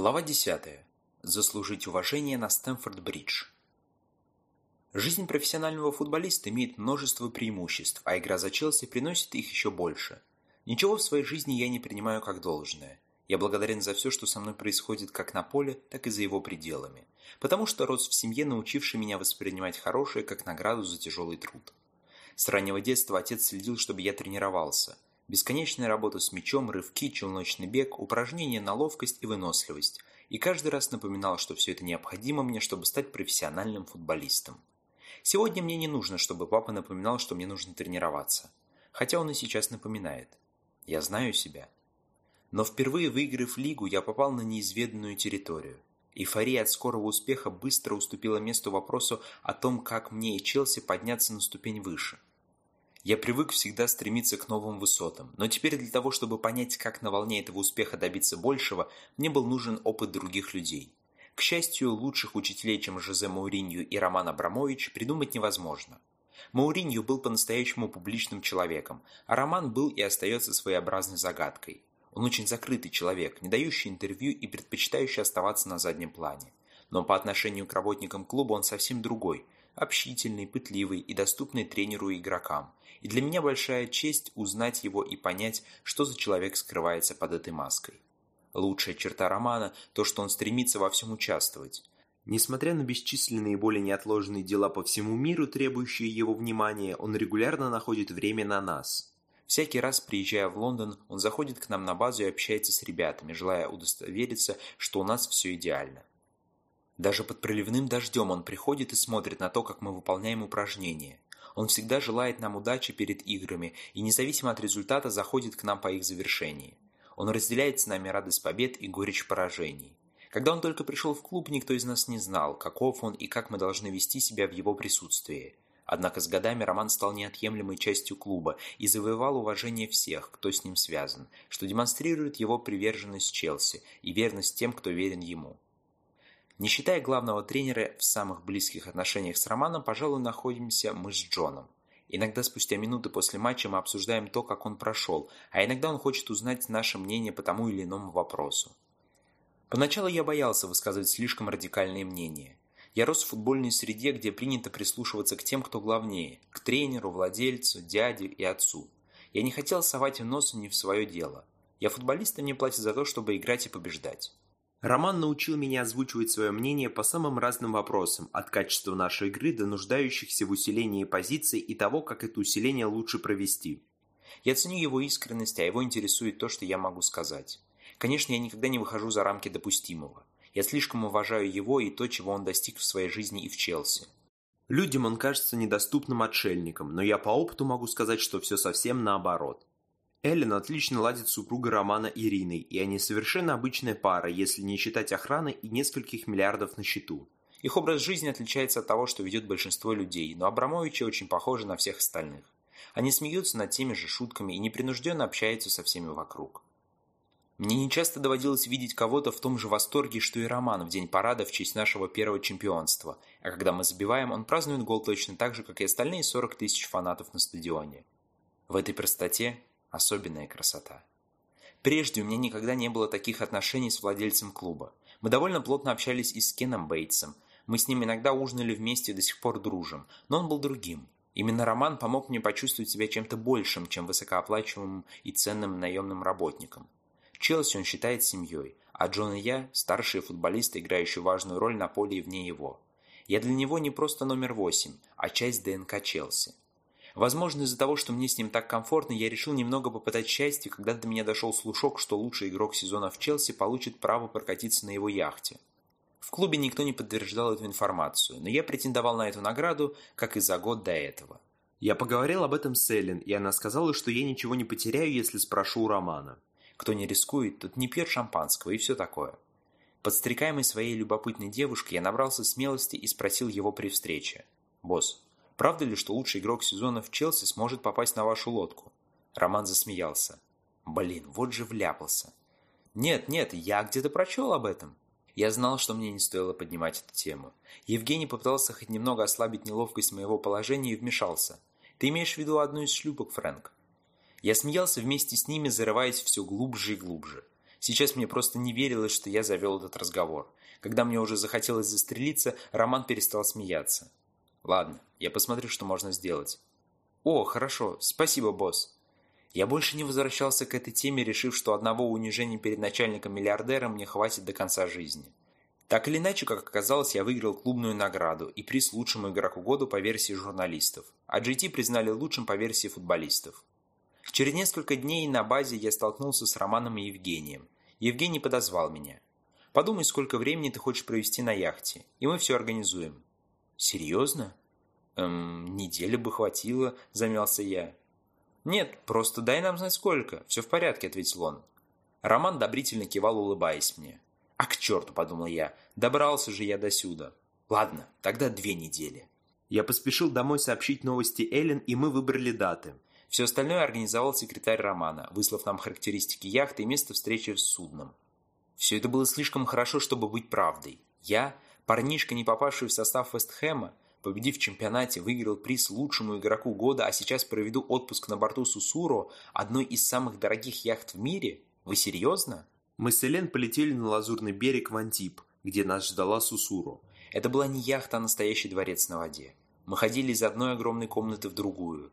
Глава 10. Заслужить уважение на Стэнфорд-Бридж. Жизнь профессионального футболиста имеет множество преимуществ, а игра за Челси приносит их еще больше. Ничего в своей жизни я не принимаю как должное. Я благодарен за все, что со мной происходит как на поле, так и за его пределами. Потому что рос в семье, научившей меня воспринимать хорошее как награду за тяжелый труд. С раннего детства отец следил, чтобы я тренировался – Бесконечная работа с мячом, рывки, челночный бег, упражнения на ловкость и выносливость. И каждый раз напоминал, что все это необходимо мне, чтобы стать профессиональным футболистом. Сегодня мне не нужно, чтобы папа напоминал, что мне нужно тренироваться. Хотя он и сейчас напоминает. Я знаю себя. Но впервые выиграв лигу, я попал на неизведанную территорию. Эйфория от скорого успеха быстро уступила месту вопросу о том, как мне и Челси подняться на ступень выше. Я привык всегда стремиться к новым высотам, но теперь для того, чтобы понять, как на волне этого успеха добиться большего, мне был нужен опыт других людей. К счастью, лучших учителей, чем Жозе Мауринью и Роман Абрамович, придумать невозможно. Мауринью был по-настоящему публичным человеком, а Роман был и остается своеобразной загадкой. Он очень закрытый человек, не дающий интервью и предпочитающий оставаться на заднем плане. Но по отношению к работникам клуба он совсем другой – общительный, пытливый и доступный тренеру и игрокам. И для меня большая честь узнать его и понять, что за человек скрывается под этой маской. Лучшая черта романа – то, что он стремится во всем участвовать. Несмотря на бесчисленные и более неотложные дела по всему миру, требующие его внимания, он регулярно находит время на нас. Всякий раз, приезжая в Лондон, он заходит к нам на базу и общается с ребятами, желая удостовериться, что у нас все идеально. Даже под проливным дождем он приходит и смотрит на то, как мы выполняем упражнения. Он всегда желает нам удачи перед играми и независимо от результата заходит к нам по их завершении. Он разделяет с нами радость побед и горечь поражений. Когда он только пришел в клуб, никто из нас не знал, каков он и как мы должны вести себя в его присутствии. Однако с годами Роман стал неотъемлемой частью клуба и завоевал уважение всех, кто с ним связан, что демонстрирует его приверженность Челси и верность тем, кто верен ему. Не считая главного тренера, в самых близких отношениях с Романом, пожалуй, находимся мы с Джоном. Иногда спустя минуты после матча мы обсуждаем то, как он прошел, а иногда он хочет узнать наше мнение по тому или иному вопросу. Поначалу я боялся высказывать слишком радикальные мнения. Я рос в футбольной среде, где принято прислушиваться к тем, кто главнее, к тренеру, владельцу, дяде и отцу. Я не хотел совать нос не в свое дело. Я футболист, и мне платят за то, чтобы играть и побеждать. Роман научил меня озвучивать свое мнение по самым разным вопросам, от качества нашей игры до нуждающихся в усилении позиций и того, как это усиление лучше провести. Я ценю его искренность, а его интересует то, что я могу сказать. Конечно, я никогда не выхожу за рамки допустимого. Я слишком уважаю его и то, чего он достиг в своей жизни и в Челси. Людям он кажется недоступным отшельником, но я по опыту могу сказать, что все совсем наоборот. Эллен отлично ладит с супругой Романа Ириной, и они совершенно обычная пара, если не считать охраны и нескольких миллиардов на счету. Их образ жизни отличается от того, что ведет большинство людей, но Абрамовичи очень похожи на всех остальных. Они смеются над теми же шутками и непринужденно общаются со всеми вокруг. Мне нечасто доводилось видеть кого-то в том же восторге, что и Роман в день парада в честь нашего первого чемпионства, а когда мы забиваем, он празднует гол точно так же, как и остальные 40 тысяч фанатов на стадионе. В этой простоте Особенная красота. Прежде у меня никогда не было таких отношений с владельцем клуба. Мы довольно плотно общались и с Кеном Бейтсом. Мы с ним иногда ужинали вместе и до сих пор дружим. Но он был другим. Именно Роман помог мне почувствовать себя чем-то большим, чем высокооплачиваемым и ценным наемным работником. Челси он считает семьей, а Джон и я – старшие футболисты, играющие важную роль на поле и вне его. Я для него не просто номер восемь, а часть ДНК Челси. Возможно, из-за того, что мне с ним так комфортно, я решил немного попытать счастье, когда до меня дошел слушок, что лучший игрок сезона в Челси получит право прокатиться на его яхте. В клубе никто не подтверждал эту информацию, но я претендовал на эту награду, как и за год до этого. Я поговорил об этом с Эллен, и она сказала, что я ничего не потеряю, если спрошу у Романа. Кто не рискует, тот не пьет шампанского и все такое. Подстрекаемый своей любопытной девушкой, я набрался смелости и спросил его при встрече. «Босс, Правда ли, что лучший игрок сезона в Челси сможет попасть на вашу лодку?» Роман засмеялся. «Блин, вот же вляпался». «Нет, нет, я где-то прочел об этом». Я знал, что мне не стоило поднимать эту тему. Евгений попытался хоть немного ослабить неловкость моего положения и вмешался. «Ты имеешь в виду одну из шлюпок, Фрэнк?» Я смеялся вместе с ними, зарываясь все глубже и глубже. Сейчас мне просто не верилось, что я завел этот разговор. Когда мне уже захотелось застрелиться, Роман перестал смеяться. Ладно, я посмотрю, что можно сделать. О, хорошо, спасибо, босс. Я больше не возвращался к этой теме, решив, что одного унижения перед начальником-миллиардером мне хватит до конца жизни. Так или иначе, как оказалось, я выиграл клубную награду и приз лучшему игроку года по версии журналистов, а GT признали лучшим по версии футболистов. Через несколько дней на базе я столкнулся с Романом и Евгением. Евгений подозвал меня. «Подумай, сколько времени ты хочешь провести на яхте, и мы все организуем». «Серьезно?» «Эм, недели бы хватило», – замялся я. «Нет, просто дай нам знать сколько. Все в порядке», – ответил он. Роман одобрительно кивал, улыбаясь мне. «А к черту», – подумал я, – «добрался же я до сюда». «Ладно, тогда две недели». Я поспешил домой сообщить новости Эллен, и мы выбрали даты. Все остальное организовал секретарь Романа, выслав нам характеристики яхты и место встречи с судном. Все это было слишком хорошо, чтобы быть правдой. Я, парнишка, не попавший в состав Вестхэма, победив в чемпионате, выиграл приз лучшему игроку года, а сейчас проведу отпуск на борту Сусуро, одной из самых дорогих яхт в мире? Вы серьезно? Мы с Элен полетели на лазурный берег в Антип, где нас ждала Сусуро. Это была не яхта, а настоящий дворец на воде. Мы ходили из одной огромной комнаты в другую.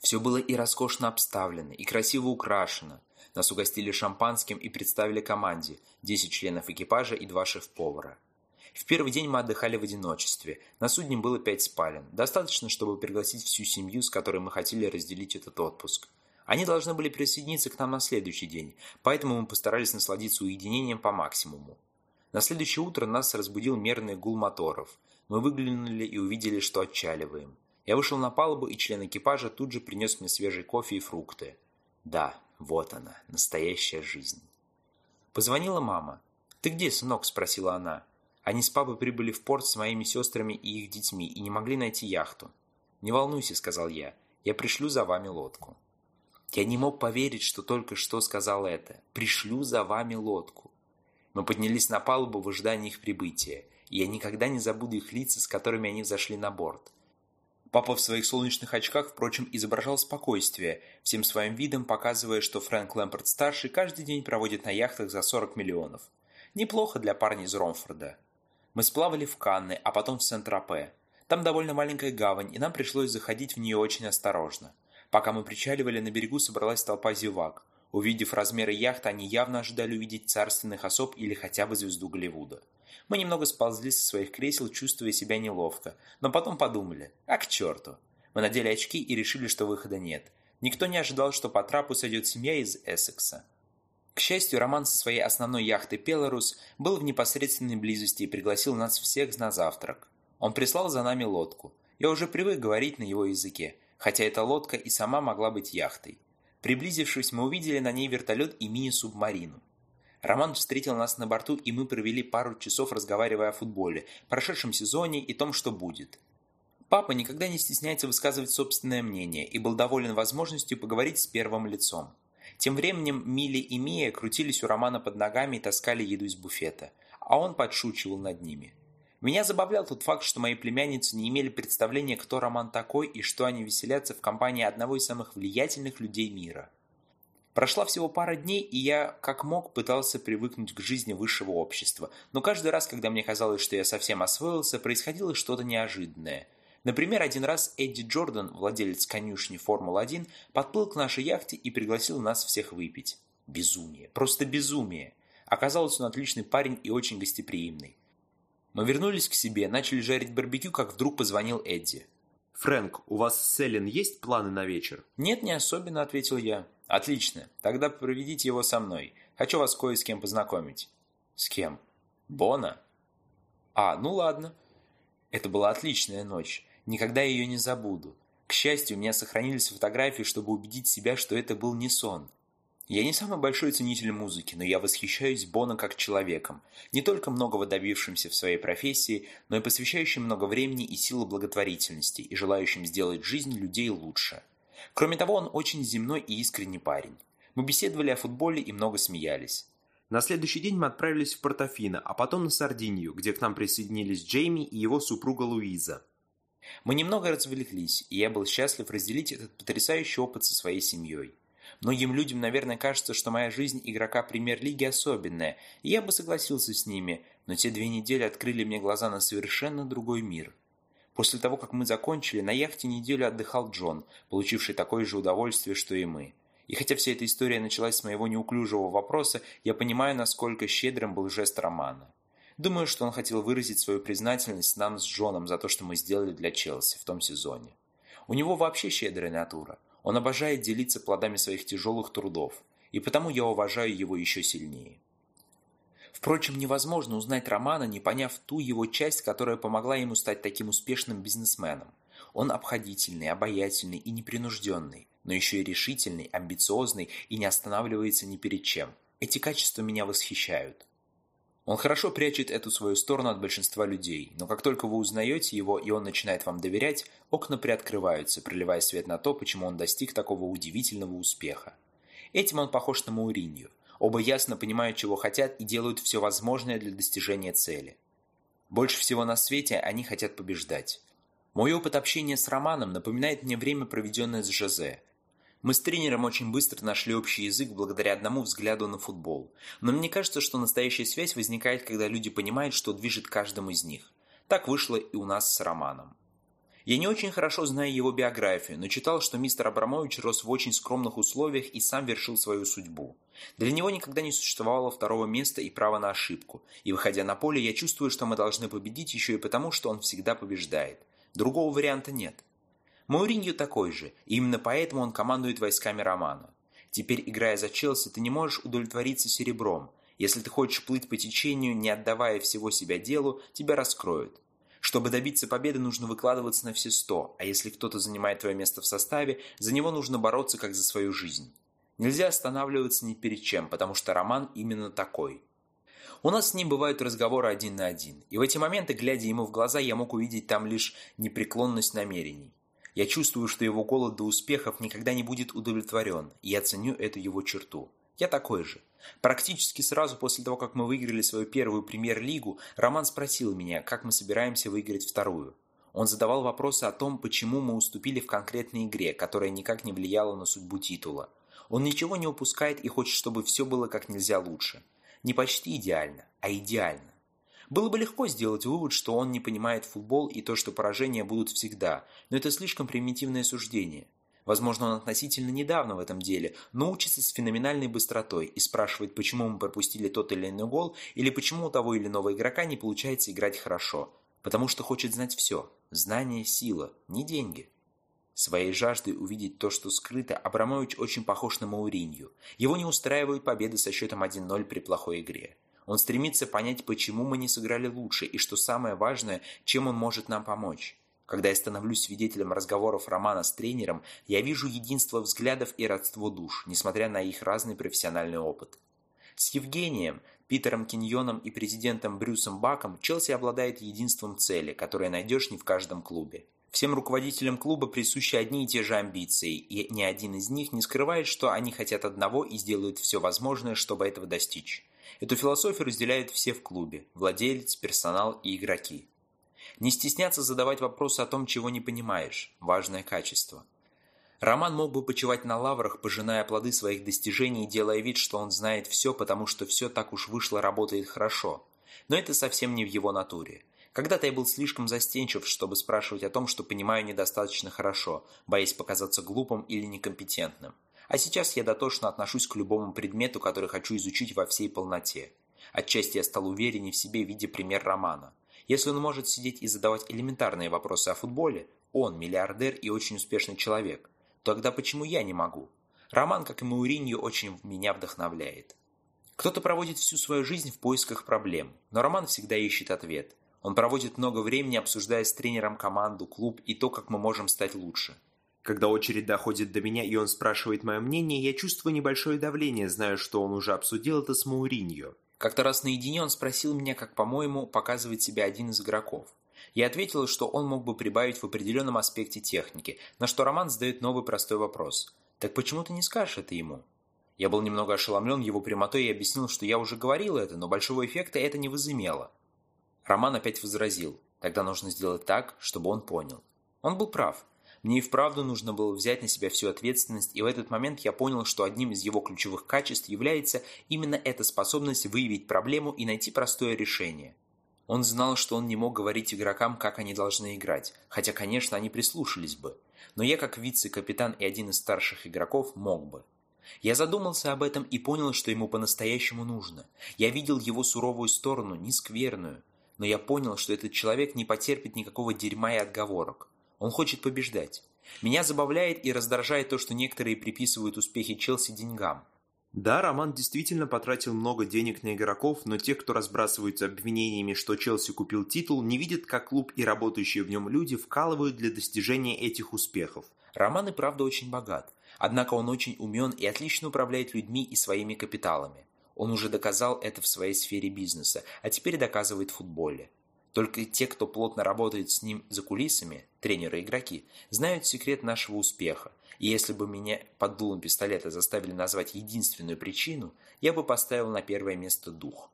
Все было и роскошно обставлено, и красиво украшено. Нас угостили шампанским и представили команде, 10 членов экипажа и два шеф-повара. В первый день мы отдыхали в одиночестве. На судне было пять спален. Достаточно, чтобы пригласить всю семью, с которой мы хотели разделить этот отпуск. Они должны были присоединиться к нам на следующий день, поэтому мы постарались насладиться уединением по максимуму. На следующее утро нас разбудил мерный гул моторов. Мы выглянули и увидели, что отчаливаем. Я вышел на палубу, и член экипажа тут же принес мне свежий кофе и фрукты. Да, вот она, настоящая жизнь. Позвонила мама. «Ты где, сынок?» – спросила она. Они с папой прибыли в порт с моими сестрами и их детьми и не могли найти яхту. «Не волнуйся», – сказал я. «Я пришлю за вами лодку». Я не мог поверить, что только что сказал это. «Пришлю за вами лодку». Мы поднялись на палубу в ожидании их прибытия, и я никогда не забуду их лица, с которыми они взошли на борт. Папа в своих солнечных очках, впрочем, изображал спокойствие, всем своим видом показывая, что Фрэнк Лэмпорт-старший каждый день проводит на яхтах за 40 миллионов. Неплохо для парня из Ромфорда. Мы сплавали в Канны, а потом в Сент-Тропе. Там довольно маленькая гавань, и нам пришлось заходить в нее очень осторожно. Пока мы причаливали, на берегу собралась толпа зевак. Увидев размеры яхты, они явно ожидали увидеть царственных особ или хотя бы звезду Голливуда. Мы немного сползли со своих кресел, чувствуя себя неловко, но потом подумали, а к черту. Мы надели очки и решили, что выхода нет. Никто не ожидал, что по трапу сойдет семья из Эссекса. К счастью, Роман со своей основной яхты «Пелорус» был в непосредственной близости и пригласил нас всех на завтрак. Он прислал за нами лодку. Я уже привык говорить на его языке, хотя эта лодка и сама могла быть яхтой. Приблизившись, мы увидели на ней вертолет и мини-субмарину. Роман встретил нас на борту, и мы провели пару часов, разговаривая о футболе, прошедшем сезоне и том, что будет. Папа никогда не стесняется высказывать собственное мнение и был доволен возможностью поговорить с первым лицом. Тем временем Милли и Мия крутились у Романа под ногами и таскали еду из буфета, а он подшучивал над ними. Меня забавлял тот факт, что мои племянницы не имели представления, кто Роман такой и что они веселятся в компании одного из самых влиятельных людей мира – Прошла всего пара дней, и я, как мог, пытался привыкнуть к жизни высшего общества. Но каждый раз, когда мне казалось, что я совсем освоился, происходило что-то неожиданное. Например, один раз Эдди Джордан, владелец конюшни Формулы-1, подплыл к нашей яхте и пригласил нас всех выпить. Безумие. Просто безумие. Оказалось, он отличный парень и очень гостеприимный. Мы вернулись к себе, начали жарить барбекю, как вдруг позвонил Эдди. «Фрэнк, у вас с Эллен есть планы на вечер?» «Нет, не особенно», — ответил я. «Отлично. Тогда проведите его со мной. Хочу вас кое с кем познакомить». «С кем?» «Бона». «А, ну ладно». Это была отличная ночь. Никогда ее не забуду. К счастью, у меня сохранились фотографии, чтобы убедить себя, что это был не сон. Я не самый большой ценитель музыки, но я восхищаюсь Боно как человеком, не только многого добившимся в своей профессии, но и посвящающим много времени и силы благотворительности и желающим сделать жизнь людей лучше. Кроме того, он очень земной и искренний парень. Мы беседовали о футболе и много смеялись. На следующий день мы отправились в Портофино, а потом на Сардинию, где к нам присоединились Джейми и его супруга Луиза. Мы немного развлеклись, и я был счастлив разделить этот потрясающий опыт со своей семьей. Многим людям, наверное, кажется, что моя жизнь игрока премьер-лиги особенная, и я бы согласился с ними, но те две недели открыли мне глаза на совершенно другой мир. После того, как мы закончили, на яхте неделю отдыхал Джон, получивший такое же удовольствие, что и мы. И хотя вся эта история началась с моего неуклюжего вопроса, я понимаю, насколько щедрым был жест Романа. Думаю, что он хотел выразить свою признательность нам с Джоном за то, что мы сделали для Челси в том сезоне. У него вообще щедрая натура. Он обожает делиться плодами своих тяжелых трудов, и потому я уважаю его еще сильнее. Впрочем, невозможно узнать Романа, не поняв ту его часть, которая помогла ему стать таким успешным бизнесменом. Он обходительный, обаятельный и непринужденный, но еще и решительный, амбициозный и не останавливается ни перед чем. Эти качества меня восхищают. Он хорошо прячет эту свою сторону от большинства людей, но как только вы узнаете его и он начинает вам доверять, окна приоткрываются, проливая свет на то, почему он достиг такого удивительного успеха. Этим он похож на Мауринью. Оба ясно понимают, чего хотят и делают все возможное для достижения цели. Больше всего на свете они хотят побеждать. Мой опыт общения с Романом напоминает мне время, проведенное с Жозе. Мы с тренером очень быстро нашли общий язык благодаря одному взгляду на футбол. Но мне кажется, что настоящая связь возникает, когда люди понимают, что движет каждым из них. Так вышло и у нас с Романом. Я не очень хорошо знаю его биографию, но читал, что мистер Абрамович рос в очень скромных условиях и сам вершил свою судьбу. Для него никогда не существовало второго места и права на ошибку. И выходя на поле, я чувствую, что мы должны победить еще и потому, что он всегда побеждает. Другого варианта нет. Мауриньо такой же, и именно поэтому он командует войсками Романа. Теперь, играя за Челси, ты не можешь удовлетвориться серебром. Если ты хочешь плыть по течению, не отдавая всего себя делу, тебя раскроют. Чтобы добиться победы, нужно выкладываться на все сто, а если кто-то занимает твое место в составе, за него нужно бороться как за свою жизнь. Нельзя останавливаться ни перед чем, потому что роман именно такой. У нас с ним бывают разговоры один на один, и в эти моменты, глядя ему в глаза, я мог увидеть там лишь непреклонность намерений. Я чувствую, что его голод до успехов никогда не будет удовлетворен, и я ценю эту его черту. Я такой же. Практически сразу после того, как мы выиграли свою первую премьер-лигу, Роман спросил меня, как мы собираемся выиграть вторую. Он задавал вопросы о том, почему мы уступили в конкретной игре, которая никак не влияла на судьбу титула. Он ничего не упускает и хочет, чтобы все было как нельзя лучше. Не почти идеально, а идеально. Было бы легко сделать вывод, что он не понимает футбол и то, что поражения будут всегда, но это слишком примитивное суждение. Возможно, он относительно недавно в этом деле, но учится с феноменальной быстротой и спрашивает, почему мы пропустили тот или иной гол, или почему у того или иного игрока не получается играть хорошо. Потому что хочет знать все. Знание – сила, не деньги. Своей жаждой увидеть то, что скрыто, Абрамович очень похож на Мауринью. Его не устраивают победы со счетом 1-0 при плохой игре. Он стремится понять, почему мы не сыграли лучше, и что самое важное, чем он может нам помочь. Когда я становлюсь свидетелем разговоров Романа с тренером, я вижу единство взглядов и родство душ, несмотря на их разный профессиональный опыт. С Евгением, Питером Киньоном и президентом Брюсом Баком Челси обладает единством цели, которое найдешь не в каждом клубе. Всем руководителям клуба присущи одни и те же амбиции, и ни один из них не скрывает, что они хотят одного и сделают все возможное, чтобы этого достичь. Эту философию разделяют все в клубе – владелец, персонал и игроки. Не стесняться задавать вопросы о том, чего не понимаешь – важное качество. Роман мог бы почивать на лаврах, пожиная плоды своих достижений и делая вид, что он знает все, потому что все так уж вышло, работает хорошо. Но это совсем не в его натуре. Когда-то я был слишком застенчив, чтобы спрашивать о том, что понимаю недостаточно хорошо, боясь показаться глупым или некомпетентным. А сейчас я дотошно отношусь к любому предмету, который хочу изучить во всей полноте. Отчасти я стал увереннее в себе, видя пример романа. Если он может сидеть и задавать элементарные вопросы о футболе, он миллиардер и очень успешный человек, тогда почему я не могу? Роман, как и Мауриньо, очень меня вдохновляет. Кто-то проводит всю свою жизнь в поисках проблем, но Роман всегда ищет ответ. Он проводит много времени, обсуждая с тренером команду, клуб и то, как мы можем стать лучше. Когда очередь доходит до меня и он спрашивает мое мнение, я чувствую небольшое давление, зная, что он уже обсудил это с Мауриньо. Как-то раз наедине он спросил меня, как, по-моему, показывает себя один из игроков. Я ответил, что он мог бы прибавить в определенном аспекте техники, на что Роман задает новый простой вопрос. «Так почему ты не скажешь это ему?» Я был немного ошеломлен его прямотой и объяснил, что я уже говорил это, но большого эффекта это не возымело. Роман опять возразил. Тогда нужно сделать так, чтобы он понял. Он был прав. Мне и вправду нужно было взять на себя всю ответственность, и в этот момент я понял, что одним из его ключевых качеств является именно эта способность выявить проблему и найти простое решение. Он знал, что он не мог говорить игрокам, как они должны играть, хотя, конечно, они прислушались бы. Но я, как вице-капитан и один из старших игроков, мог бы. Я задумался об этом и понял, что ему по-настоящему нужно. Я видел его суровую сторону, не скверную. Но я понял, что этот человек не потерпит никакого дерьма и отговорок. Он хочет побеждать. Меня забавляет и раздражает то, что некоторые приписывают успехи Челси деньгам. Да, Роман действительно потратил много денег на игроков, но те, кто разбрасываются обвинениями, что Челси купил титул, не видят, как клуб и работающие в нем люди вкалывают для достижения этих успехов. Роман и правда очень богат, однако он очень умен и отлично управляет людьми и своими капиталами. Он уже доказал это в своей сфере бизнеса, а теперь доказывает в футболе. Только те, кто плотно работает с ним за кулисами, тренеры и игроки, знают секрет нашего успеха. И если бы меня под дулом пистолета заставили назвать единственную причину, я бы поставил на первое место дух.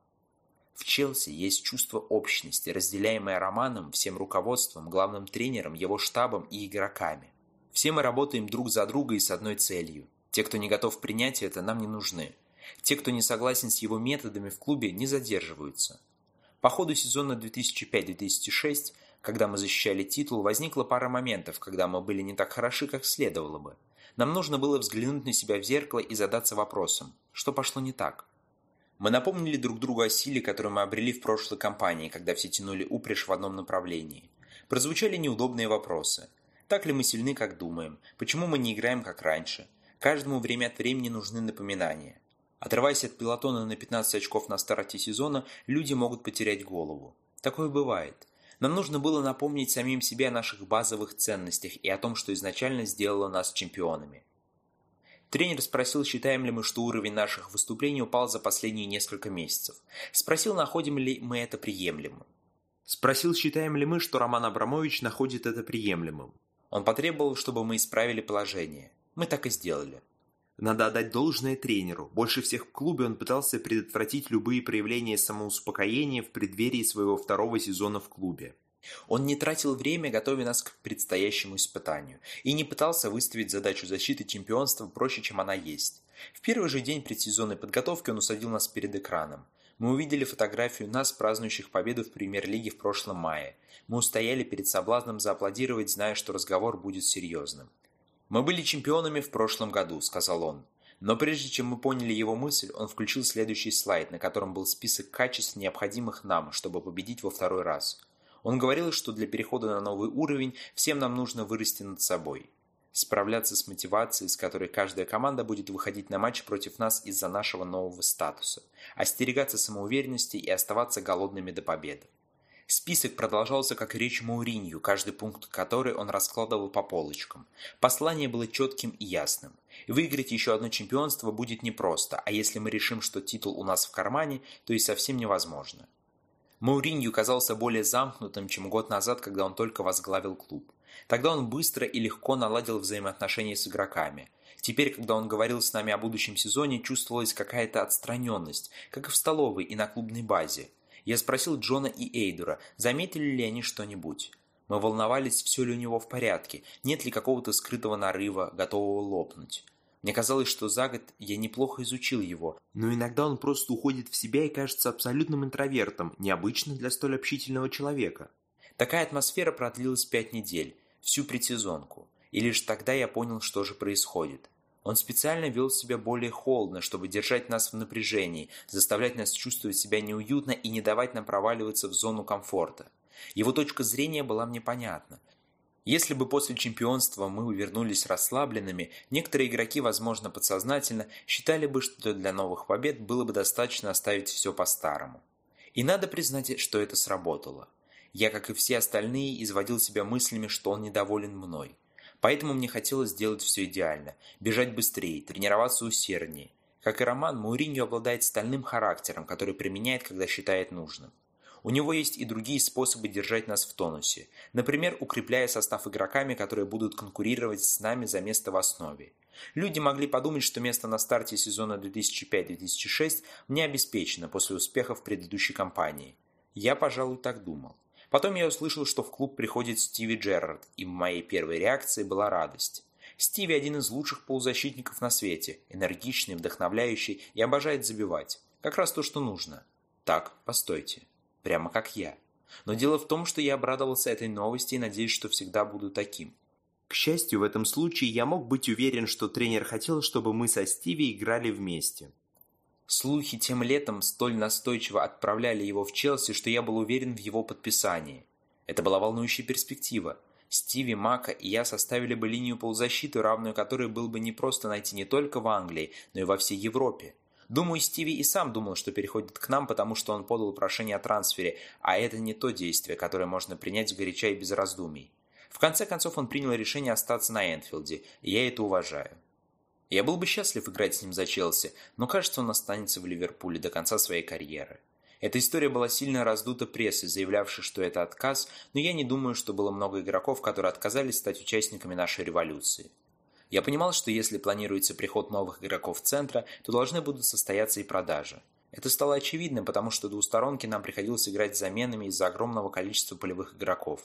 В Челси есть чувство общности, разделяемое Романом, всем руководством, главным тренером, его штабом и игроками. Все мы работаем друг за друга и с одной целью. Те, кто не готов принять это, нам не нужны. Те, кто не согласен с его методами в клубе, не задерживаются. По ходу сезона 2005-2006, когда мы защищали титул, возникла пара моментов, когда мы были не так хороши, как следовало бы. Нам нужно было взглянуть на себя в зеркало и задаться вопросом, что пошло не так. Мы напомнили друг другу о силе, которую мы обрели в прошлой кампании, когда все тянули упряжь в одном направлении. Прозвучали неудобные вопросы. Так ли мы сильны, как думаем? Почему мы не играем, как раньше? Каждому время от времени нужны напоминания. Отрываясь от пилотона на 15 очков на старте сезона, люди могут потерять голову. Такое бывает. Нам нужно было напомнить самим себе о наших базовых ценностях и о том, что изначально сделало нас чемпионами. Тренер спросил, считаем ли мы, что уровень наших выступлений упал за последние несколько месяцев. Спросил, находим ли мы это приемлемым. Спросил, считаем ли мы, что Роман Абрамович находит это приемлемым. Он потребовал, чтобы мы исправили положение. Мы так и сделали. Надо отдать должное тренеру. Больше всех в клубе он пытался предотвратить любые проявления самоуспокоения в преддверии своего второго сезона в клубе. Он не тратил время, готовя нас к предстоящему испытанию, и не пытался выставить задачу защиты чемпионства проще, чем она есть. В первый же день предсезонной подготовки он усадил нас перед экраном. Мы увидели фотографию нас, празднующих победу в премьер-лиге в прошлом мае. Мы устояли перед соблазном зааплодировать, зная, что разговор будет серьезным. «Мы были чемпионами в прошлом году», – сказал он. Но прежде чем мы поняли его мысль, он включил следующий слайд, на котором был список качеств, необходимых нам, чтобы победить во второй раз. Он говорил, что для перехода на новый уровень всем нам нужно вырасти над собой. Справляться с мотивацией, с которой каждая команда будет выходить на матч против нас из-за нашего нового статуса. Остерегаться самоуверенности и оставаться голодными до победы. Список продолжался как речь Мауринью, каждый пункт которой он раскладывал по полочкам. Послание было четким и ясным. Выиграть еще одно чемпионство будет непросто, а если мы решим, что титул у нас в кармане, то и совсем невозможно. Мауринью казался более замкнутым, чем год назад, когда он только возглавил клуб. Тогда он быстро и легко наладил взаимоотношения с игроками. Теперь, когда он говорил с нами о будущем сезоне, чувствовалась какая-то отстраненность, как и в столовой и на клубной базе. Я спросил Джона и Эйдура, заметили ли они что-нибудь. Мы волновались, все ли у него в порядке, нет ли какого-то скрытого нарыва, готового лопнуть. Мне казалось, что за год я неплохо изучил его, но иногда он просто уходит в себя и кажется абсолютным интровертом, необычно для столь общительного человека. Такая атмосфера продлилась пять недель, всю предсезонку, и лишь тогда я понял, что же происходит. Он специально вел себя более холодно, чтобы держать нас в напряжении, заставлять нас чувствовать себя неуютно и не давать нам проваливаться в зону комфорта. Его точка зрения была мне понятна. Если бы после чемпионства мы вернулись расслабленными, некоторые игроки, возможно, подсознательно, считали бы, что для новых побед было бы достаточно оставить все по-старому. И надо признать, что это сработало. Я, как и все остальные, изводил себя мыслями, что он недоволен мной. Поэтому мне хотелось сделать все идеально, бежать быстрее, тренироваться усерднее. Как и Роман, Мауриньо обладает стальным характером, который применяет, когда считает нужным. У него есть и другие способы держать нас в тонусе, например, укрепляя состав игроками, которые будут конкурировать с нами за место в основе. Люди могли подумать, что место на старте сезона 2005-2006 мне обеспечено после успехов предыдущей кампании. Я, пожалуй, так думал. Потом я услышал, что в клуб приходит Стиви Джерард, и моей первой реакцией была радость. Стиви один из лучших полузащитников на свете, энергичный, вдохновляющий и обожает забивать. Как раз то, что нужно. Так, постойте. Прямо как я. Но дело в том, что я обрадовался этой новости и надеюсь, что всегда буду таким. К счастью, в этом случае я мог быть уверен, что тренер хотел, чтобы мы со Стиви играли вместе. Слухи тем летом столь настойчиво отправляли его в Челси, что я был уверен в его подписании. Это была волнующая перспектива. Стиви, Мака и я составили бы линию полузащиты, равную которой было бы не просто найти не только в Англии, но и во всей Европе. Думаю, Стиви и сам думал, что переходит к нам, потому что он подал прошение о трансфере, а это не то действие, которое можно принять сгоряча и без раздумий. В конце концов, он принял решение остаться на Энфилде, и я это уважаю. Я был бы счастлив играть с ним за Челси, но кажется, он останется в Ливерпуле до конца своей карьеры. Эта история была сильно раздута прессой, заявлявшей, что это отказ, но я не думаю, что было много игроков, которые отказались стать участниками нашей революции. Я понимал, что если планируется приход новых игроков центра, то должны будут состояться и продажи. Это стало очевидным, потому что двусторонки нам приходилось играть заменами из-за огромного количества полевых игроков.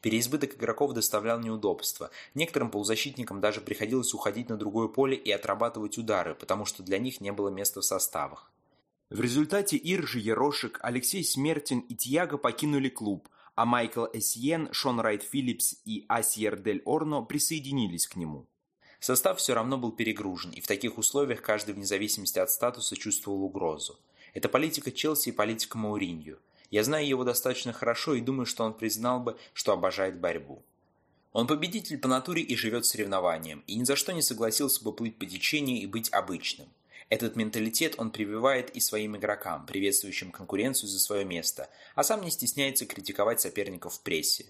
Переизбыток игроков доставлял неудобства. Некоторым полузащитникам даже приходилось уходить на другое поле и отрабатывать удары, потому что для них не было места в составах. В результате Иржи Ерошек, Алексей Смертин и Тьяго покинули клуб, а Майкл Эсьен, Шон Райт Филлипс и Асьер Дель Орно присоединились к нему. Состав все равно был перегружен, и в таких условиях каждый вне зависимости от статуса чувствовал угрозу. Это политика Челси и политика Мауринью. Я знаю его достаточно хорошо и думаю, что он признал бы, что обожает борьбу. Он победитель по натуре и живет соревнованием, и ни за что не согласился бы плыть по течению и быть обычным. Этот менталитет он прививает и своим игрокам, приветствующим конкуренцию за свое место, а сам не стесняется критиковать соперников в прессе.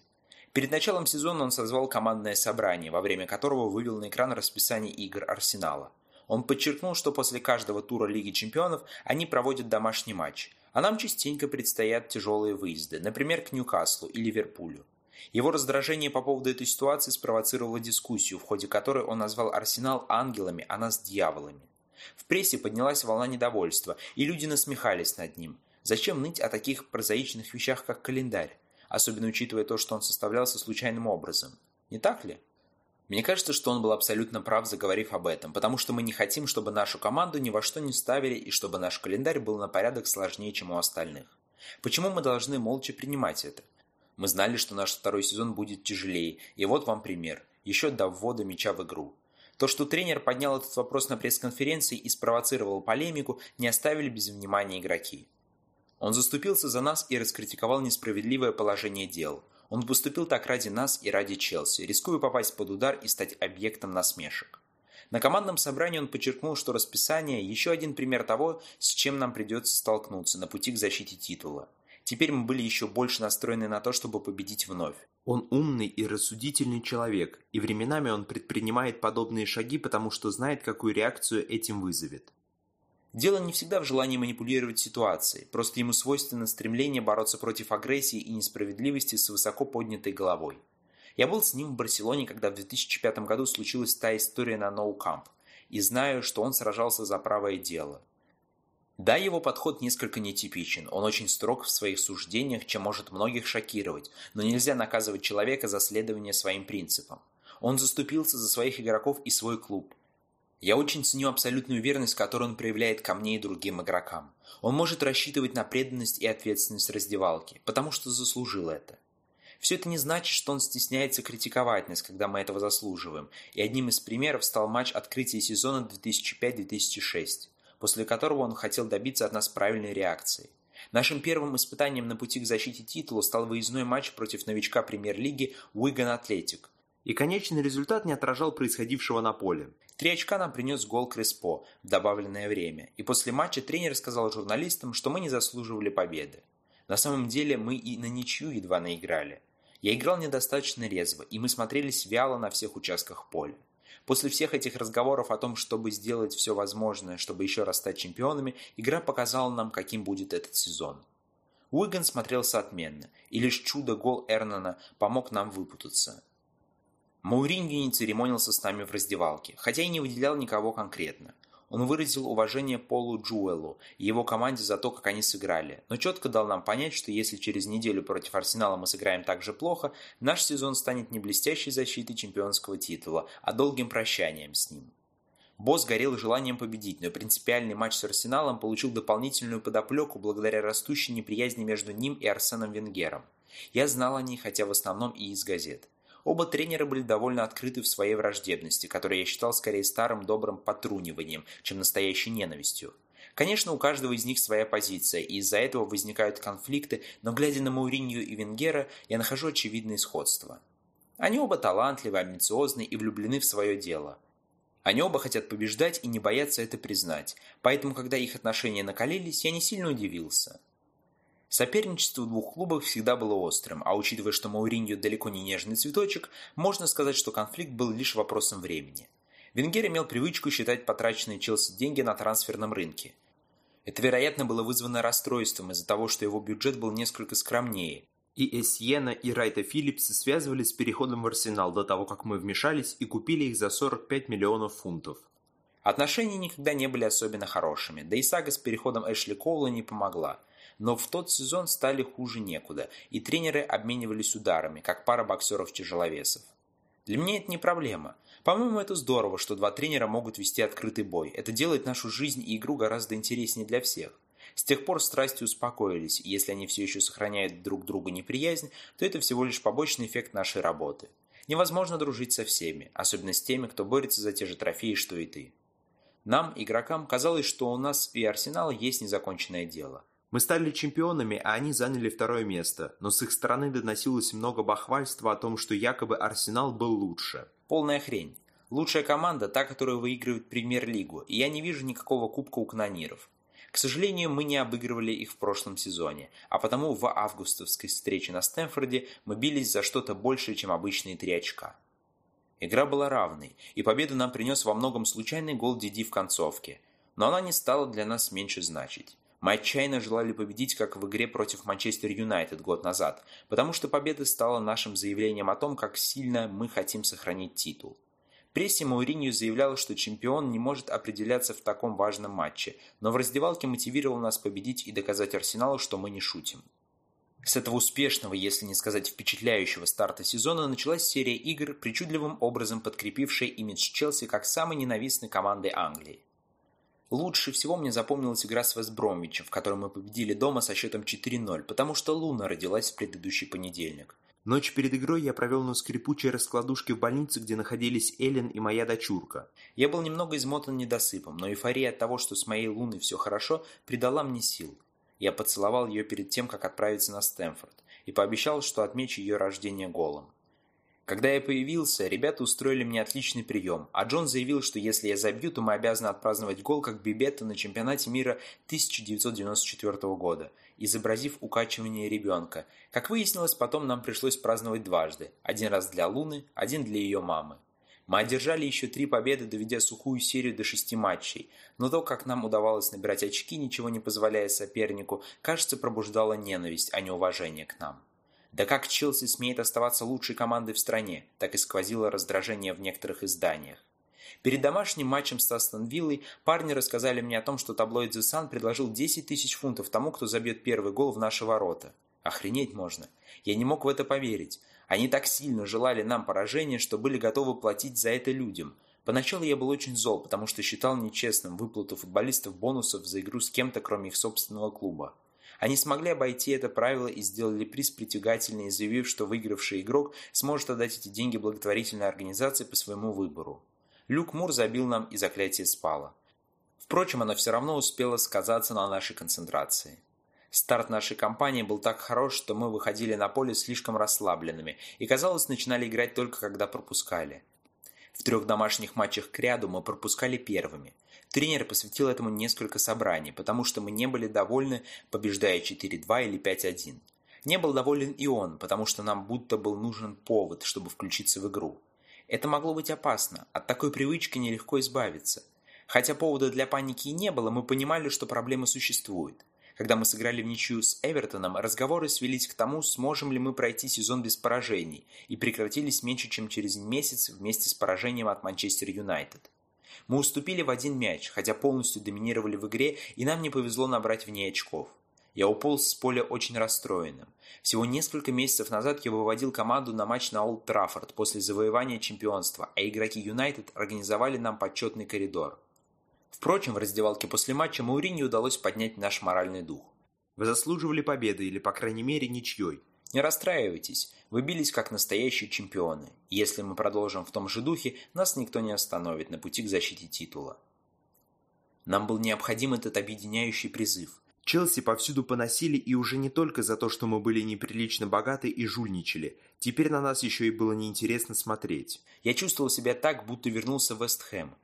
Перед началом сезона он созвал командное собрание, во время которого вывел на экран расписание игр Арсенала. Он подчеркнул, что после каждого тура Лиги Чемпионов они проводят домашний матч, а нам частенько предстоят тяжелые выезды, например, к Ньюкаслу и Ливерпулю. Его раздражение по поводу этой ситуации спровоцировало дискуссию, в ходе которой он назвал Арсенал ангелами, а нас дьяволами. В прессе поднялась волна недовольства, и люди насмехались над ним. Зачем ныть о таких прозаичных вещах, как календарь? Особенно учитывая то, что он составлялся случайным образом. Не так ли? Мне кажется, что он был абсолютно прав, заговорив об этом, потому что мы не хотим, чтобы нашу команду ни во что не ставили и чтобы наш календарь был на порядок сложнее, чем у остальных. Почему мы должны молча принимать это? Мы знали, что наш второй сезон будет тяжелее, и вот вам пример, еще до ввода мяча в игру. То, что тренер поднял этот вопрос на пресс-конференции и спровоцировал полемику, не оставили без внимания игроки. Он заступился за нас и раскритиковал несправедливое положение дел – он поступил так ради нас и ради Челси, рискуя попасть под удар и стать объектом насмешек. На командном собрании он подчеркнул, что расписание – еще один пример того, с чем нам придется столкнуться на пути к защите титула. Теперь мы были еще больше настроены на то, чтобы победить вновь. Он умный и рассудительный человек, и временами он предпринимает подобные шаги, потому что знает, какую реакцию этим вызовет. Дело не всегда в желании манипулировать ситуацией, просто ему свойственно стремление бороться против агрессии и несправедливости с высоко поднятой головой. Я был с ним в Барселоне, когда в 2005 году случилась та история на Ноу-Камп, и знаю, что он сражался за правое дело. Да, его подход несколько нетипичен, он очень строг в своих суждениях, чем может многих шокировать, но нельзя наказывать человека за следование своим принципам. Он заступился за своих игроков и свой клуб – я очень ценю абсолютную уверенность, которую он проявляет ко мне и другим игрокам. Он может рассчитывать на преданность и ответственность раздевалки, потому что заслужил это. Все это не значит, что он стесняется критиковать нас, когда мы этого заслуживаем, и одним из примеров стал матч открытия сезона 2005-2006, после которого он хотел добиться от нас правильной реакции. Нашим первым испытанием на пути к защите титула стал выездной матч против новичка премьер-лиги Уиган Атлетик, и конечный результат не отражал происходившего на поле. Три очка нам принес гол Креспо в добавленное время, и после матча тренер сказал журналистам, что мы не заслуживали победы. На самом деле мы и на ничью едва наиграли. Я играл недостаточно резво, и мы смотрелись вяло на всех участках поля. После всех этих разговоров о том, чтобы сделать все возможное, чтобы еще раз стать чемпионами, игра показала нам, каким будет этот сезон. Уиган смотрелся отменно, и лишь чудо-гол Эрнана помог нам выпутаться. Мауриньо не церемонился с нами в раздевалке, хотя и не выделял никого конкретно. Он выразил уважение Полу Джуэлу и его команде за то, как они сыграли, но четко дал нам понять, что если через неделю против Арсенала мы сыграем так же плохо, наш сезон станет не блестящей защитой чемпионского титула, а долгим прощанием с ним. Босс горел желанием победить, но принципиальный матч с Арсеналом получил дополнительную подоплеку благодаря растущей неприязни между ним и Арсеном Венгером. Я знал о ней, хотя в основном и из газет. Оба тренера были довольно открыты в своей враждебности, которую я считал скорее старым добрым потруниванием, чем настоящей ненавистью. Конечно, у каждого из них своя позиция, и из-за этого возникают конфликты, но глядя на Мауринью и Венгера, я нахожу очевидные сходства. Они оба талантливы, амбициозны и влюблены в свое дело. Они оба хотят побеждать и не боятся это признать, поэтому, когда их отношения накалились, я не сильно удивился. Соперничество двух клубов всегда было острым, а учитывая, что Мауриньо далеко не нежный цветочек, можно сказать, что конфликт был лишь вопросом времени. Венгер имел привычку считать потраченные Челси деньги на трансферном рынке. Это, вероятно, было вызвано расстройством из-за того, что его бюджет был несколько скромнее. И Эсьена и Райта Филлипса связывались с переходом в Арсенал до того, как мы вмешались и купили их за 45 миллионов фунтов. Отношения никогда не были особенно хорошими, да и сага с переходом Эшли Коула не помогла – но в тот сезон стали хуже некуда, и тренеры обменивались ударами, как пара боксеров-тяжеловесов. Для меня это не проблема. По-моему, это здорово, что два тренера могут вести открытый бой. Это делает нашу жизнь и игру гораздо интереснее для всех. С тех пор страсти успокоились, и если они все еще сохраняют друг другу неприязнь, то это всего лишь побочный эффект нашей работы. Невозможно дружить со всеми, особенно с теми, кто борется за те же трофеи, что и ты. Нам, игрокам, казалось, что у нас и Арсенала есть незаконченное дело – мы стали чемпионами, а они заняли второе место, но с их стороны доносилось много бахвальства о том, что якобы Арсенал был лучше. Полная хрень. Лучшая команда – та, которая выигрывает премьер-лигу, и я не вижу никакого кубка у канониров. К сожалению, мы не обыгрывали их в прошлом сезоне, а потому в августовской встрече на Стэнфорде мы бились за что-то большее, чем обычные три очка. Игра была равной, и победу нам принес во многом случайный гол Диди в концовке, но она не стала для нас меньше значить. Мы отчаянно желали победить, как в игре против Манчестер Юнайтед год назад, потому что победа стала нашим заявлением о том, как сильно мы хотим сохранить титул. Прессе Мауринью заявлял, что чемпион не может определяться в таком важном матче, но в раздевалке мотивировал нас победить и доказать Арсеналу, что мы не шутим. С этого успешного, если не сказать впечатляющего старта сезона началась серия игр, причудливым образом подкрепившая имидж Челси как самой ненавистной команды Англии. Лучше всего мне запомнилась игра с Вестбромвичем, в которой мы победили дома со счетом 4-0, потому что Луна родилась в предыдущий понедельник. Ночь перед игрой я провел на скрипучей раскладушке в больнице, где находились Эллен и моя дочурка. Я был немного измотан недосыпом, но эйфория от того, что с моей Луной все хорошо, придала мне сил. Я поцеловал ее перед тем, как отправиться на Стэнфорд, и пообещал, что отмечу ее рождение голым. Когда я появился, ребята устроили мне отличный прием, а Джон заявил, что если я забью, то мы обязаны отпраздновать гол как Бибетта на чемпионате мира 1994 года, изобразив укачивание ребенка. Как выяснилось, потом нам пришлось праздновать дважды. Один раз для Луны, один для ее мамы. Мы одержали еще три победы, доведя сухую серию до шести матчей, но то, как нам удавалось набирать очки, ничего не позволяя сопернику, кажется, пробуждало ненависть, а не уважение к нам. Да как Челси смеет оставаться лучшей командой в стране, так и сквозило раздражение в некоторых изданиях. Перед домашним матчем с Астон Виллой парни рассказали мне о том, что таблоид The Sun предложил 10 тысяч фунтов тому, кто забьет первый гол в наши ворота. Охренеть можно. Я не мог в это поверить. Они так сильно желали нам поражения, что были готовы платить за это людям. Поначалу я был очень зол, потому что считал нечестным выплату футболистов бонусов за игру с кем-то, кроме их собственного клуба. Они смогли обойти это правило и сделали приз притягательный, заявив, что выигравший игрок сможет отдать эти деньги благотворительной организации по своему выбору. Люк Мур забил нам и заклятие спало. Впрочем, оно все равно успело сказаться на нашей концентрации. Старт нашей кампании был так хорош, что мы выходили на поле слишком расслабленными и, казалось, начинали играть только когда пропускали. В трех домашних матчах к ряду мы пропускали первыми – Тренер посвятил этому несколько собраний, потому что мы не были довольны, побеждая 4-2 или 5-1. Не был доволен и он, потому что нам будто был нужен повод, чтобы включиться в игру. Это могло быть опасно, от такой привычки нелегко избавиться. Хотя повода для паники и не было, мы понимали, что проблема существует. Когда мы сыграли в ничью с Эвертоном, разговоры свелись к тому, сможем ли мы пройти сезон без поражений, и прекратились меньше, чем через месяц вместе с поражением от Манчестер Юнайтед. Мы уступили в один мяч, хотя полностью доминировали в игре, и нам не повезло набрать в ней очков. Я уполз с поля очень расстроенным. Всего несколько месяцев назад я выводил команду на матч на Олд Траффорд после завоевания чемпионства, а игроки Юнайтед организовали нам почетный коридор. Впрочем, в раздевалке после матча Маурини удалось поднять наш моральный дух. Вы заслуживали победы или, по крайней мере, ничьей. Не расстраивайтесь, вы бились как настоящие чемпионы. И если мы продолжим в том же духе, нас никто не остановит на пути к защите титула. Нам был необходим этот объединяющий призыв. Челси повсюду поносили и уже не только за то, что мы были неприлично богаты и жульничали. Теперь на нас еще и было неинтересно смотреть. Я чувствовал себя так, будто вернулся в Вест Хэм.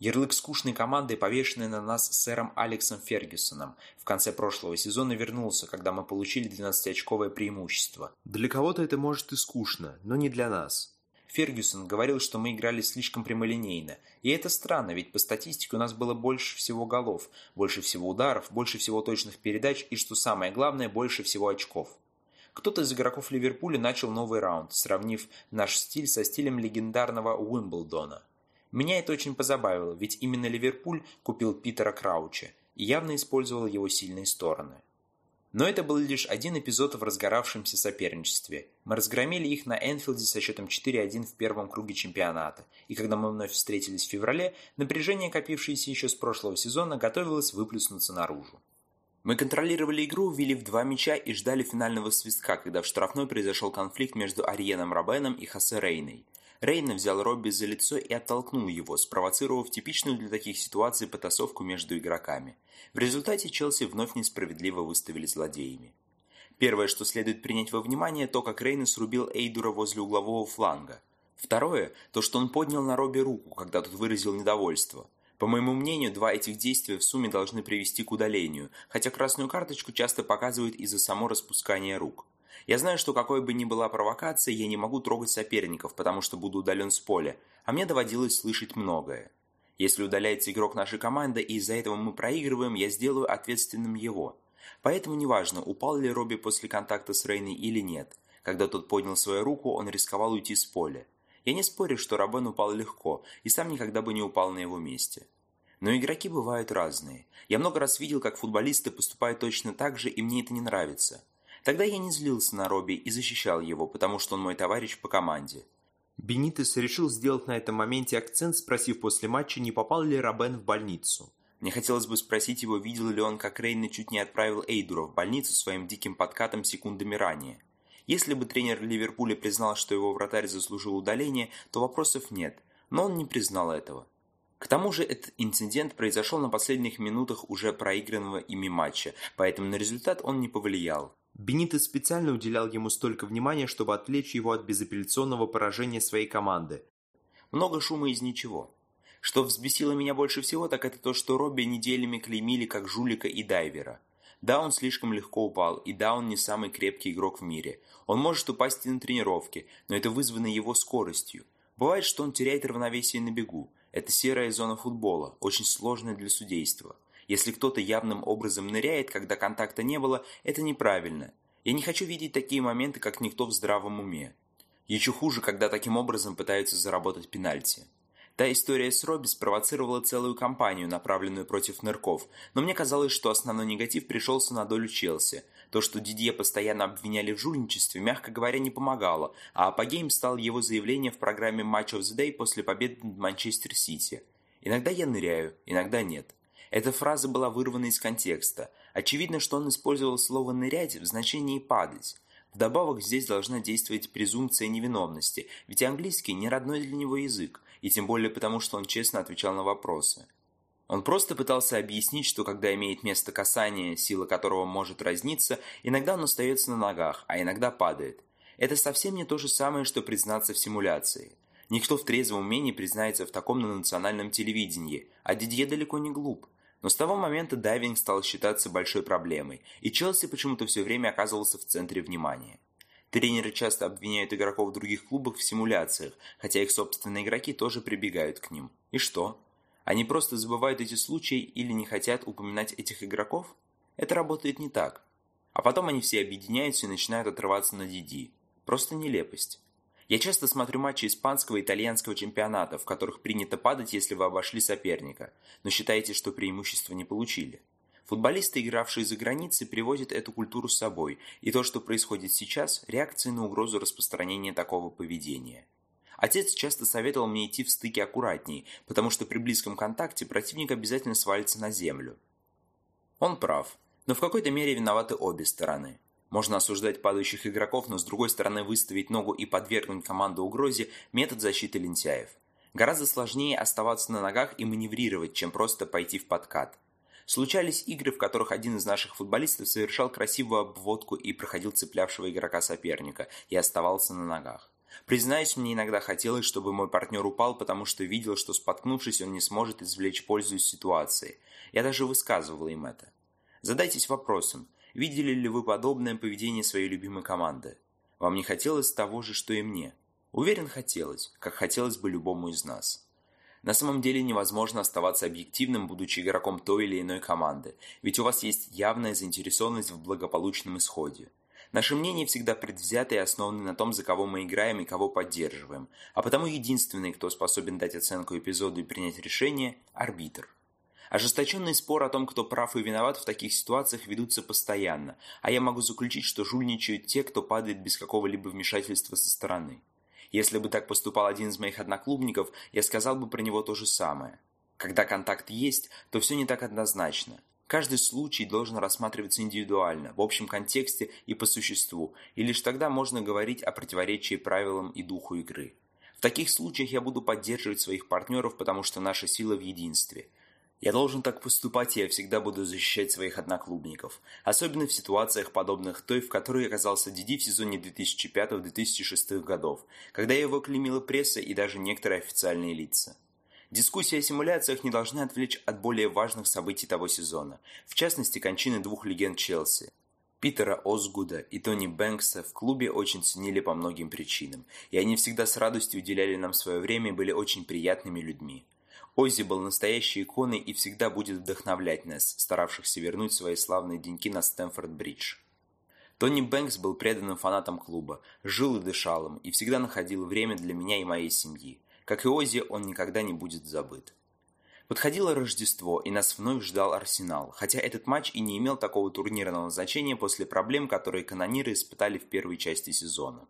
Ярлык скучной команды, повешенный на нас сэром Алексом Фергюсоном, в конце прошлого сезона вернулся, когда мы получили 12-очковое преимущество. Для кого-то это может и скучно, но не для нас. Фергюсон говорил, что мы играли слишком прямолинейно. И это странно, ведь по статистике у нас было больше всего голов, больше всего ударов, больше всего точных передач и, что самое главное, больше всего очков. Кто-то из игроков Ливерпуля начал новый раунд, сравнив наш стиль со стилем легендарного Уимблдона. Меня это очень позабавило, ведь именно Ливерпуль купил Питера Крауча и явно использовал его сильные стороны. Но это был лишь один эпизод в разгоравшемся соперничестве. Мы разгромили их на Энфилде со счетом 4-1 в первом круге чемпионата, и когда мы вновь встретились в феврале, напряжение, копившееся еще с прошлого сезона, готовилось выплеснуться наружу. Мы контролировали игру, ввели в два мяча и ждали финального свистка, когда в штрафной произошел конфликт между Ариеном Робеном и Хосе Рейной. Рейна взял Робби за лицо и оттолкнул его, спровоцировав типичную для таких ситуаций потасовку между игроками. В результате Челси вновь несправедливо выставили злодеями. Первое, что следует принять во внимание, то, как Рейна срубил Эйдура возле углового фланга. Второе, то, что он поднял на Робби руку, когда тот выразил недовольство. По моему мнению, два этих действия в сумме должны привести к удалению, хотя красную карточку часто показывают из-за само распускания рук. Я знаю, что какой бы ни была провокация, я не могу трогать соперников, потому что буду удален с поля, а мне доводилось слышать многое. Если удаляется игрок нашей команды, и из-за этого мы проигрываем, я сделаю ответственным его. Поэтому неважно, упал ли Робби после контакта с Рейной или нет. Когда тот поднял свою руку, он рисковал уйти с поля. Я не спорю, что Робен упал легко, и сам никогда бы не упал на его месте. Но игроки бывают разные. Я много раз видел, как футболисты поступают точно так же, и мне это не нравится. Тогда я не злился на Робби и защищал его, потому что он мой товарищ по команде. Бенитес решил сделать на этом моменте акцент, спросив после матча, не попал ли Робен в больницу. Мне хотелось бы спросить его, видел ли он, как Рейна чуть не отправил Эйдура в больницу своим диким подкатом секундами ранее. Если бы тренер Ливерпуля признал, что его вратарь заслужил удаление, то вопросов нет, но он не признал этого. К тому же этот инцидент произошел на последних минутах уже проигранного ими матча, поэтому на результат он не повлиял. Бенито специально уделял ему столько внимания, чтобы отвлечь его от безапелляционного поражения своей команды. Много шума из ничего. Что взбесило меня больше всего, так это то, что Робби неделями клеймили как жулика и дайвера. Да, он слишком легко упал, и да, он не самый крепкий игрок в мире. Он может упасть и на тренировке, но это вызвано его скоростью. Бывает, что он теряет равновесие на бегу. Это серая зона футбола, очень сложная для судейства. Если кто-то явным образом ныряет, когда контакта не было, это неправильно. Я не хочу видеть такие моменты, как никто в здравом уме. Еще хуже, когда таким образом пытаются заработать пенальти. Та история с Робби спровоцировала целую кампанию, направленную против нырков, но мне казалось, что основной негатив пришелся на долю Челси. То, что Дидье постоянно обвиняли в жульничестве, мягко говоря, не помогало, а апогеем стал его заявление в программе Match of the Day после победы над Манчестер Сити. Иногда я ныряю, иногда нет. Эта фраза была вырвана из контекста. Очевидно, что он использовал слово «нырять» в значении «падать». Вдобавок здесь должна действовать презумпция невиновности, ведь английский не родной для него язык, и тем более потому, что он честно отвечал на вопросы. Он просто пытался объяснить, что когда имеет место касание, сила которого может разниться, иногда он остается на ногах, а иногда падает. Это совсем не то же самое, что признаться в симуляции. Никто в трезвом уме не признается в таком на национальном телевидении, а Дидье далеко не глуп. Но с того момента дайвинг стал считаться большой проблемой, и Челси почему-то все время оказывался в центре внимания. Тренеры часто обвиняют игроков других клубах в симуляциях, хотя их собственные игроки тоже прибегают к ним. И что? Они просто забывают эти случаи или не хотят упоминать этих игроков? Это работает не так. А потом они все объединяются и начинают отрываться на Диди. Просто нелепость. Я часто смотрю матчи испанского и итальянского чемпионата, в которых принято падать, если вы обошли соперника, но считаете, что преимущество не получили. Футболисты, игравшие за границей, привозят эту культуру с собой, и то, что происходит сейчас – реакция на угрозу распространения такого поведения. Отец часто советовал мне идти в стыке аккуратнее, потому что при близком контакте противник обязательно свалится на землю. Он прав, но в какой-то мере виноваты обе стороны. Можно осуждать падающих игроков, но с другой стороны выставить ногу и подвергнуть команду угрозе – метод защиты лентяев. Гораздо сложнее оставаться на ногах и маневрировать, чем просто пойти в подкат. Случались игры, в которых один из наших футболистов совершал красивую обводку и проходил цеплявшего игрока соперника и оставался на ногах. Признаюсь, мне иногда хотелось, чтобы мой партнер упал, потому что видел, что споткнувшись, он не сможет извлечь пользу из ситуации. Я даже высказывал им это. Задайтесь вопросом, видели ли вы подобное поведение своей любимой команды? Вам не хотелось того же, что и мне? Уверен, хотелось, как хотелось бы любому из нас. На самом деле невозможно оставаться объективным, будучи игроком той или иной команды, ведь у вас есть явная заинтересованность в благополучном исходе. Наши мнения всегда предвзяты и основаны на том, за кого мы играем и кого поддерживаем, а потому единственный, кто способен дать оценку эпизоду и принять решение – арбитр. Ожесточенный спор о том, кто прав и виноват в таких ситуациях ведутся постоянно, а я могу заключить, что жульничают те, кто падает без какого-либо вмешательства со стороны. Если бы так поступал один из моих одноклубников, я сказал бы про него то же самое. Когда контакт есть, то все не так однозначно. Каждый случай должен рассматриваться индивидуально, в общем контексте и по существу, и лишь тогда можно говорить о противоречии правилам и духу игры. В таких случаях я буду поддерживать своих партнеров, потому что наша сила в единстве – я должен так поступать, и я всегда буду защищать своих одноклубников. Особенно в ситуациях, подобных той, в которой оказался Диди в сезоне 2005-2006 годов, когда его клеймила пресса и даже некоторые официальные лица. Дискуссии о симуляциях не должны отвлечь от более важных событий того сезона, в частности, кончины двух легенд Челси. Питера Озгуда и Тони Бэнкса в клубе очень ценили по многим причинам, и они всегда с радостью уделяли нам свое время и были очень приятными людьми. Оззи был настоящей иконой и всегда будет вдохновлять нас, старавшихся вернуть свои славные деньки на Стэнфорд-Бридж. Тони Бэнкс был преданным фанатом клуба, жил и дышал им, и всегда находил время для меня и моей семьи. Как и Оззи, он никогда не будет забыт. Подходило Рождество, и нас вновь ждал Арсенал, хотя этот матч и не имел такого турнирного значения после проблем, которые канониры испытали в первой части сезона.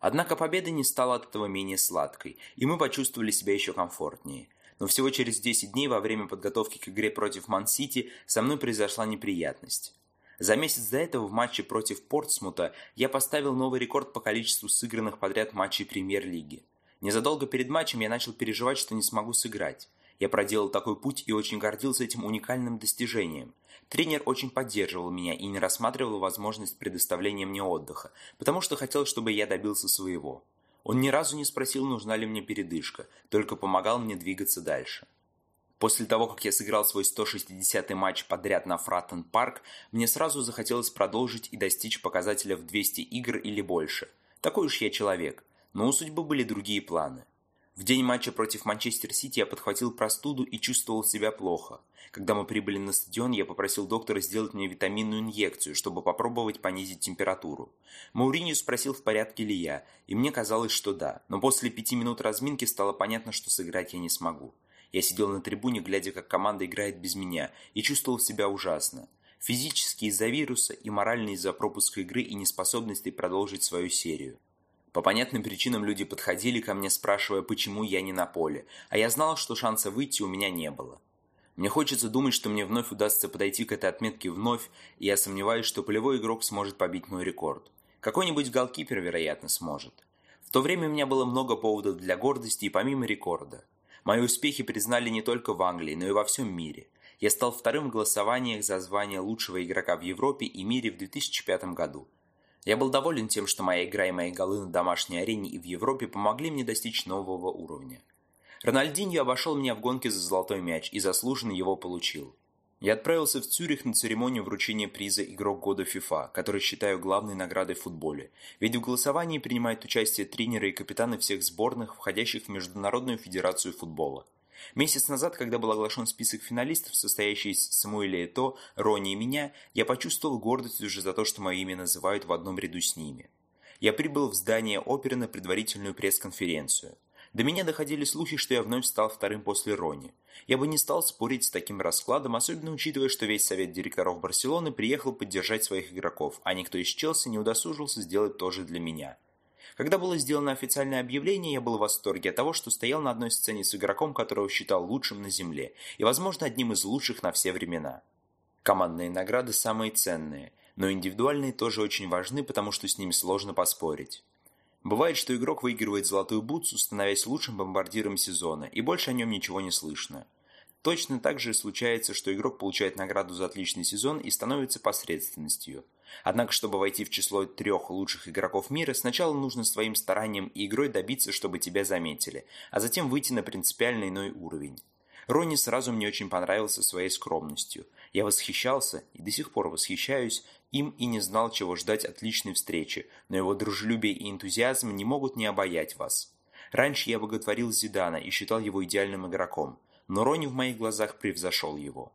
Однако победа не стала от этого менее сладкой, и мы почувствовали себя еще комфортнее – но всего через 10 дней во время подготовки к игре против Ман-Сити со мной произошла неприятность. За месяц до этого в матче против Портсмута я поставил новый рекорд по количеству сыгранных подряд матчей Премьер-лиги. Незадолго перед матчем я начал переживать, что не смогу сыграть. Я проделал такой путь и очень гордился этим уникальным достижением. Тренер очень поддерживал меня и не рассматривал возможность предоставления мне отдыха, потому что хотел, чтобы я добился своего. Он ни разу не спросил, нужна ли мне передышка, только помогал мне двигаться дальше. После того, как я сыграл свой 160-й матч подряд на Фраттон Парк, мне сразу захотелось продолжить и достичь показателя в 200 игр или больше. Такой уж я человек. Но у судьбы были другие планы. В день матча против Манчестер Сити я подхватил простуду и чувствовал себя плохо. Когда мы прибыли на стадион, я попросил доктора сделать мне витаминную инъекцию, чтобы попробовать понизить температуру. Мауриньо спросил, в порядке ли я, и мне казалось, что да, но после пяти минут разминки стало понятно, что сыграть я не смогу. Я сидел на трибуне, глядя, как команда играет без меня, и чувствовал себя ужасно. Физически из-за вируса и морально из-за пропуска игры и неспособности продолжить свою серию. По понятным причинам люди подходили ко мне, спрашивая, почему я не на поле, а я знал, что шанса выйти у меня не было. Мне хочется думать, что мне вновь удастся подойти к этой отметке вновь, и я сомневаюсь, что полевой игрок сможет побить мой рекорд. Какой-нибудь голкипер, вероятно, сможет. В то время у меня было много поводов для гордости и помимо рекорда. Мои успехи признали не только в Англии, но и во всем мире. Я стал вторым в голосованиях за звание лучшего игрока в Европе и мире в 2005 году – я был доволен тем, что моя игра и мои голы на домашней арене и в Европе помогли мне достичь нового уровня. Рональдиньо обошел меня в гонке за золотой мяч и заслуженно его получил. Я отправился в Цюрих на церемонию вручения приза «Игрок года ФИФА», который считаю главной наградой в футболе, ведь в голосовании принимают участие тренеры и капитаны всех сборных, входящих в Международную федерацию футбола. Месяц назад, когда был оглашен список финалистов, состоящий из Самуэля Это, Рони и меня, я почувствовал гордость уже за то, что мое имя называют в одном ряду с ними. Я прибыл в здание оперы на предварительную пресс-конференцию. До меня доходили слухи, что я вновь стал вторым после Рони. Я бы не стал спорить с таким раскладом, особенно учитывая, что весь совет директоров Барселоны приехал поддержать своих игроков, а никто из Челси не удосужился сделать то же для меня. Когда было сделано официальное объявление, я был в восторге от того, что стоял на одной сцене с игроком, которого считал лучшим на земле, и, возможно, одним из лучших на все времена. Командные награды самые ценные, но индивидуальные тоже очень важны, потому что с ними сложно поспорить. Бывает, что игрок выигрывает золотую бутсу, становясь лучшим бомбардиром сезона, и больше о нем ничего не слышно. Точно так же случается, что игрок получает награду за отличный сезон и становится посредственностью. Однако, чтобы войти в число трех лучших игроков мира, сначала нужно своим старанием и игрой добиться, чтобы тебя заметили, а затем выйти на принципиально иной уровень. Ронни сразу мне очень понравился своей скромностью. Я восхищался и до сих пор восхищаюсь им и не знал, чего ждать от личной встречи, но его дружелюбие и энтузиазм не могут не обаять вас. Раньше я боготворил Зидана и считал его идеальным игроком, но Ронни в моих глазах превзошел его.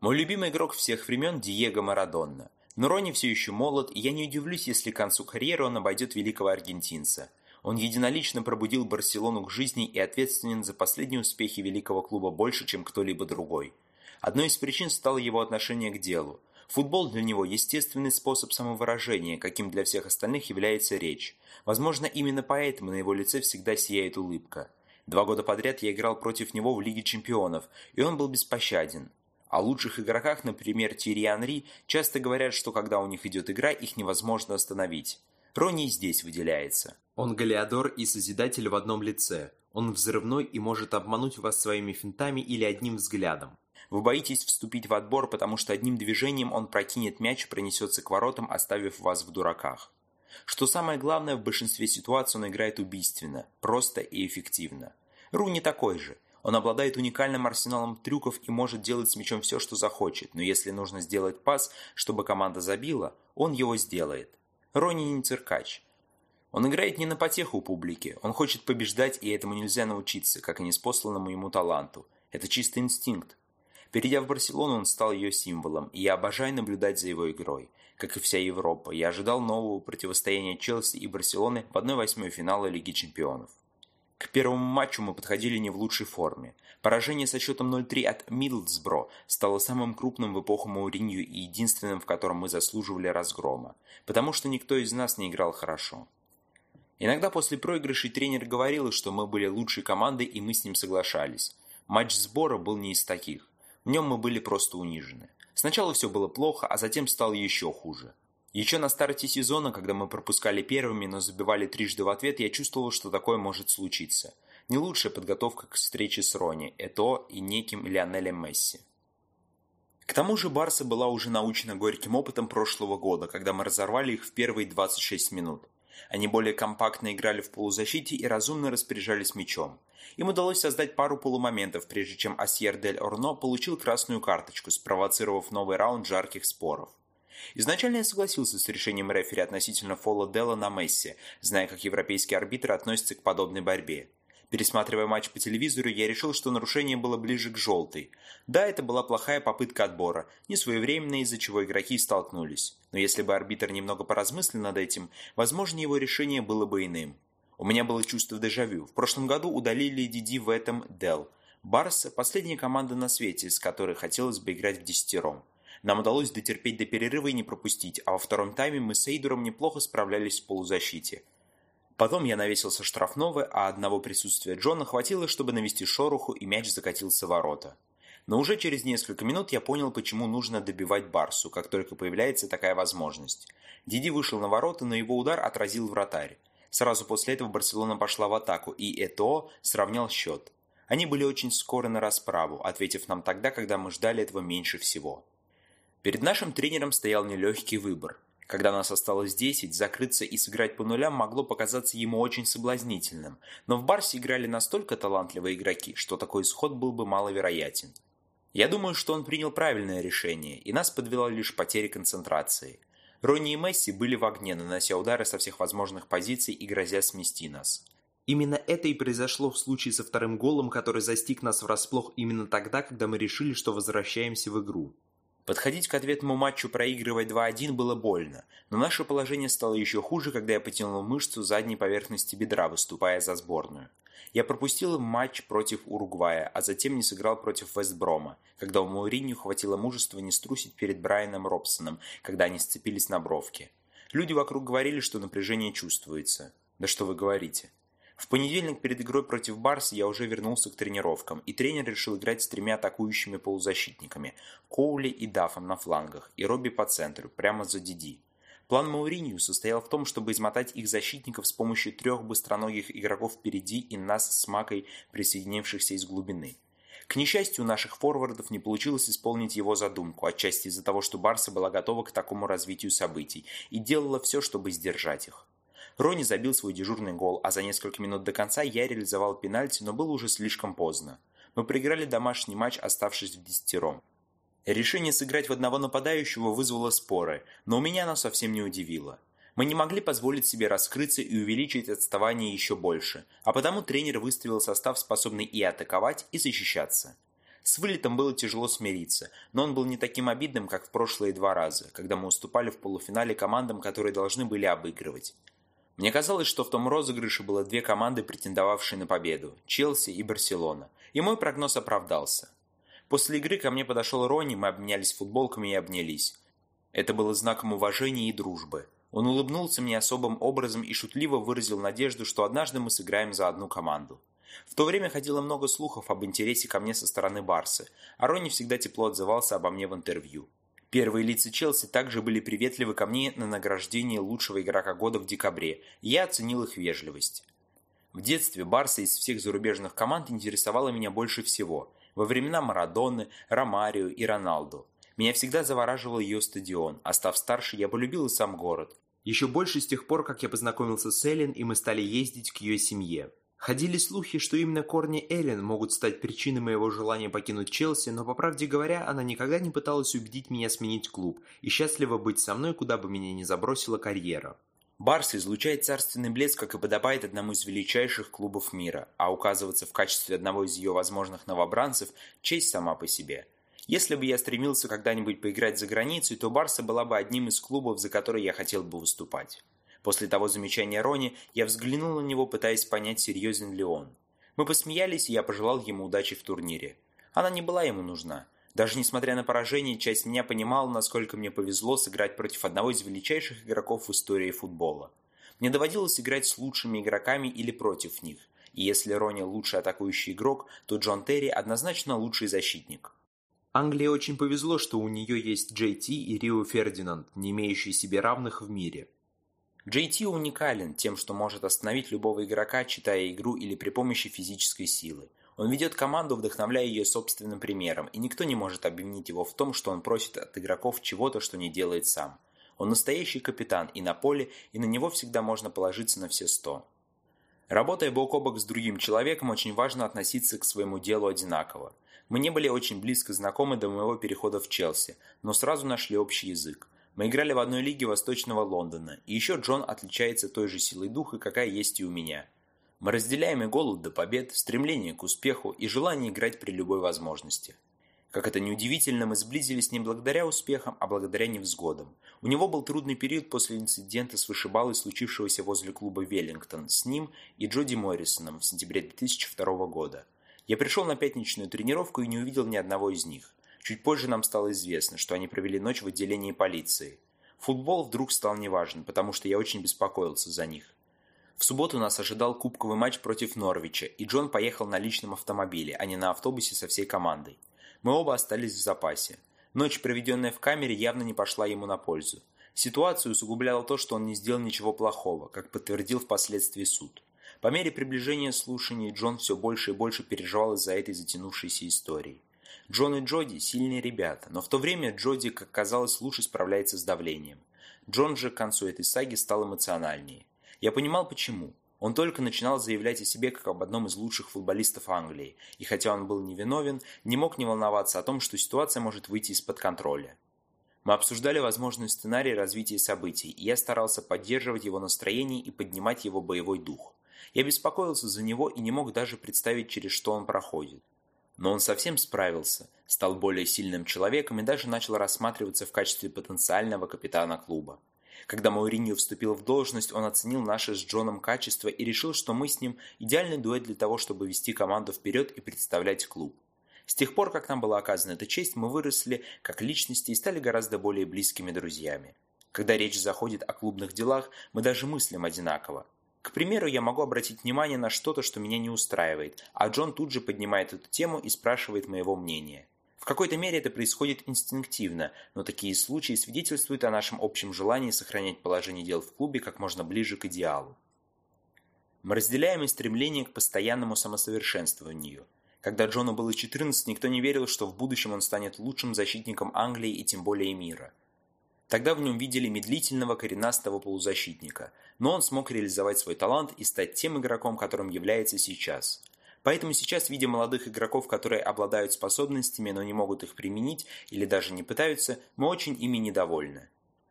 Мой любимый игрок всех времен – Диего Марадонна. Но Ронни все еще молод, и я не удивлюсь, если к концу карьеры он обойдет великого аргентинца. Он единолично пробудил Барселону к жизни и ответственен за последние успехи великого клуба больше, чем кто-либо другой. Одной из причин стало его отношение к делу. Футбол для него – естественный способ самовыражения, каким для всех остальных является речь. Возможно, именно поэтому на его лице всегда сияет улыбка. Два года подряд я играл против него в Лиге чемпионов, и он был беспощаден. О лучших игроках, например, Тири Анри, часто говорят, что когда у них идет игра, их невозможно остановить. Ронни здесь выделяется. Он галиадор и созидатель в одном лице. Он взрывной и может обмануть вас своими финтами или одним взглядом. Вы боитесь вступить в отбор, потому что одним движением он прокинет мяч и пронесется к воротам, оставив вас в дураках. Что самое главное, в большинстве ситуаций он играет убийственно, просто и эффективно. Ру не такой же. Он обладает уникальным арсеналом трюков и может делать с мячом все, что захочет, но если нужно сделать пас, чтобы команда забила, он его сделает. Рони не циркач. Он играет не на потеху публики, он хочет побеждать, и этому нельзя научиться, как и неспосланному ему таланту. Это чистый инстинкт. Перейдя в Барселону, он стал ее символом, и я обожаю наблюдать за его игрой. Как и вся Европа, я ожидал нового противостояния Челси и Барселоны в 1-8 финала Лиги Чемпионов. К первому матчу мы подходили не в лучшей форме. Поражение со счетом 0-3 от Мидлсбро стало самым крупным в эпоху Мауринью и единственным, в котором мы заслуживали разгрома, потому что никто из нас не играл хорошо. Иногда после проигрышей тренер говорил, что мы были лучшей командой, и мы с ним соглашались. Матч сбора был не из таких. В нем мы были просто унижены. Сначала все было плохо, а затем стало еще хуже. Еще на старте сезона, когда мы пропускали первыми, но забивали трижды в ответ, я чувствовал, что такое может случиться. Не лучшая подготовка к встрече с Рони, Это и неким Лионелем Месси. К тому же Барса была уже научена горьким опытом прошлого года, когда мы разорвали их в первые 26 минут. Они более компактно играли в полузащите и разумно распоряжались мячом. Им удалось создать пару полумоментов, прежде чем Асьер Дель Орно получил красную карточку, спровоцировав новый раунд жарких споров. Изначально я согласился с решением рефери относительно фола Делла на Месси, зная, как европейские арбитры относятся к подобной борьбе. Пересматривая матч по телевизору, я решил, что нарушение было ближе к желтой. Да, это была плохая попытка отбора, не своевременная, из-за чего игроки столкнулись. Но если бы арбитр немного поразмыслил над этим, возможно, его решение было бы иным. У меня было чувство дежавю. В прошлом году удалили Диди в этом Дел. Барса – последняя команда на свете, с которой хотелось бы играть в десятером. Нам удалось дотерпеть до перерыва и не пропустить, а во втором тайме мы с Эйдуром неплохо справлялись в полузащите. Потом я навесился штрафного, а одного присутствия Джона хватило, чтобы навести шороху, и мяч закатился в ворота. Но уже через несколько минут я понял, почему нужно добивать Барсу, как только появляется такая возможность. Диди вышел на ворота, но его удар отразил вратарь. Сразу после этого Барселона пошла в атаку, и Это сравнял счет. Они были очень скоро на расправу, ответив нам тогда, когда мы ждали этого меньше всего. Перед нашим тренером стоял нелегкий выбор. Когда нас осталось 10, закрыться и сыграть по нулям могло показаться ему очень соблазнительным, но в Барсе играли настолько талантливые игроки, что такой исход был бы маловероятен. Я думаю, что он принял правильное решение, и нас подвела лишь потеря концентрации. Ронни и Месси были в огне, нанося удары со всех возможных позиций и грозя смести нас. Именно это и произошло в случае со вторым голом, который застиг нас врасплох именно тогда, когда мы решили, что возвращаемся в игру. Подходить к ответному матчу проигрывать 2-1 было больно, но наше положение стало еще хуже, когда я потянул мышцу задней поверхности бедра, выступая за сборную. Я пропустил матч против Уругвая, а затем не сыграл против Вестброма, когда у Мауринью хватило мужества не струсить перед Брайаном Робсоном, когда они сцепились на бровке. Люди вокруг говорили, что напряжение чувствуется. Да что вы говорите. В понедельник перед игрой против Барса я уже вернулся к тренировкам, и тренер решил играть с тремя атакующими полузащитниками – Коули и Дафом на флангах, и Робби по центру, прямо за Диди. План Мауринью состоял в том, чтобы измотать их защитников с помощью трех быстроногих игроков впереди и нас с Макой, присоединившихся из глубины. К несчастью, у наших форвардов не получилось исполнить его задумку, отчасти из-за того, что Барса была готова к такому развитию событий и делала все, чтобы сдержать их. Рони забил свой дежурный гол, а за несколько минут до конца я реализовал пенальти, но было уже слишком поздно. Мы проиграли домашний матч, оставшись в десятером. Решение сыграть в одного нападающего вызвало споры, но у меня оно совсем не удивило. Мы не могли позволить себе раскрыться и увеличить отставание еще больше, а потому тренер выставил состав, способный и атаковать, и защищаться. С вылетом было тяжело смириться, но он был не таким обидным, как в прошлые два раза, когда мы уступали в полуфинале командам, которые должны были обыгрывать. Мне казалось, что в том розыгрыше было две команды, претендовавшие на победу – Челси и Барселона, и мой прогноз оправдался. После игры ко мне подошел Ронни, мы обменялись футболками и обнялись. Это было знаком уважения и дружбы. Он улыбнулся мне особым образом и шутливо выразил надежду, что однажды мы сыграем за одну команду. В то время ходило много слухов об интересе ко мне со стороны Барсы, а Ронни всегда тепло отзывался обо мне в интервью. Первые лица Челси также были приветливы ко мне на награждение лучшего игрока года в декабре, я оценил их вежливость. В детстве Барса из всех зарубежных команд интересовала меня больше всего. Во времена Марадоны, Ромарио и Роналду. Меня всегда завораживал ее стадион, а став старше, я полюбил и сам город. Еще больше с тех пор, как я познакомился с Эллен, и мы стали ездить к ее семье. Ходили слухи, что именно корни Эллен могут стать причиной моего желания покинуть Челси, но, по правде говоря, она никогда не пыталась убедить меня сменить клуб и счастлива быть со мной, куда бы меня ни забросила карьера. Барс излучает царственный блеск, как и подобает одному из величайших клубов мира, а указываться в качестве одного из ее возможных новобранцев – честь сама по себе. Если бы я стремился когда-нибудь поиграть за границей, то Барса была бы одним из клубов, за который я хотел бы выступать. После того замечания Рони я взглянул на него, пытаясь понять, серьезен ли он. Мы посмеялись, и я пожелал ему удачи в турнире. Она не была ему нужна. Даже несмотря на поражение, часть меня понимала, насколько мне повезло сыграть против одного из величайших игроков в истории футбола. Мне доводилось играть с лучшими игроками или против них. И если Рони лучший атакующий игрок, то Джон Терри однозначно лучший защитник. Англии очень повезло, что у нее есть Джей Ти и Рио Фердинанд, не имеющие себе равных в мире. JT уникален тем, что может остановить любого игрока, читая игру или при помощи физической силы. Он ведет команду, вдохновляя ее собственным примером, и никто не может обвинить его в том, что он просит от игроков чего-то, что не делает сам. Он настоящий капитан и на поле, и на него всегда можно положиться на все сто. Работая бок о бок с другим человеком, очень важно относиться к своему делу одинаково. Мы не были очень близко знакомы до моего перехода в Челси, но сразу нашли общий язык. Мы играли в одной лиге Восточного Лондона, и еще Джон отличается той же силой духа, какая есть и у меня. Мы разделяем и голод до побед, стремление к успеху и желание играть при любой возможности. Как это неудивительно, мы сблизились не благодаря успехам, а благодаря невзгодам. У него был трудный период после инцидента с вышибалой, случившегося возле клуба «Веллингтон» с ним и Джоди Моррисоном в сентябре 2002 года. Я пришел на пятничную тренировку и не увидел ни одного из них. Чуть позже нам стало известно, что они провели ночь в отделении полиции. Футбол вдруг стал неважен, потому что я очень беспокоился за них. В субботу нас ожидал кубковый матч против Норвича, и Джон поехал на личном автомобиле, а не на автобусе со всей командой. Мы оба остались в запасе. Ночь, проведенная в камере, явно не пошла ему на пользу. Ситуацию усугубляло то, что он не сделал ничего плохого, как подтвердил впоследствии суд. По мере приближения слушаний Джон все больше и больше переживал из-за этой затянувшейся истории. Джон и Джоди – сильные ребята, но в то время Джоди, как казалось, лучше справляется с давлением. Джон же к концу этой саги стал эмоциональнее. Я понимал, почему. Он только начинал заявлять о себе как об одном из лучших футболистов Англии, и хотя он был невиновен, не мог не волноваться о том, что ситуация может выйти из-под контроля. Мы обсуждали возможный сценарий развития событий, и я старался поддерживать его настроение и поднимать его боевой дух. Я беспокоился за него и не мог даже представить, через что он проходит. Но он совсем справился, стал более сильным человеком и даже начал рассматриваться в качестве потенциального капитана клуба. Когда Мауриньо вступил в должность, он оценил наше с Джоном качество и решил, что мы с ним идеальный дуэт для того, чтобы вести команду вперед и представлять клуб. С тех пор, как нам была оказана эта честь, мы выросли как личности и стали гораздо более близкими друзьями. Когда речь заходит о клубных делах, мы даже мыслим одинаково. К примеру, я могу обратить внимание на что-то, что меня не устраивает, а Джон тут же поднимает эту тему и спрашивает моего мнения. В какой-то мере это происходит инстинктивно, но такие случаи свидетельствуют о нашем общем желании сохранять положение дел в клубе как можно ближе к идеалу. Мы разделяем и стремление к постоянному самосовершенствованию – когда Джону было 14, никто не верил, что в будущем он станет лучшим защитником Англии и тем более мира. Тогда в нем видели медлительного коренастого полузащитника, но он смог реализовать свой талант и стать тем игроком, которым является сейчас. Поэтому сейчас, видя молодых игроков, которые обладают способностями, но не могут их применить или даже не пытаются, мы очень ими недовольны.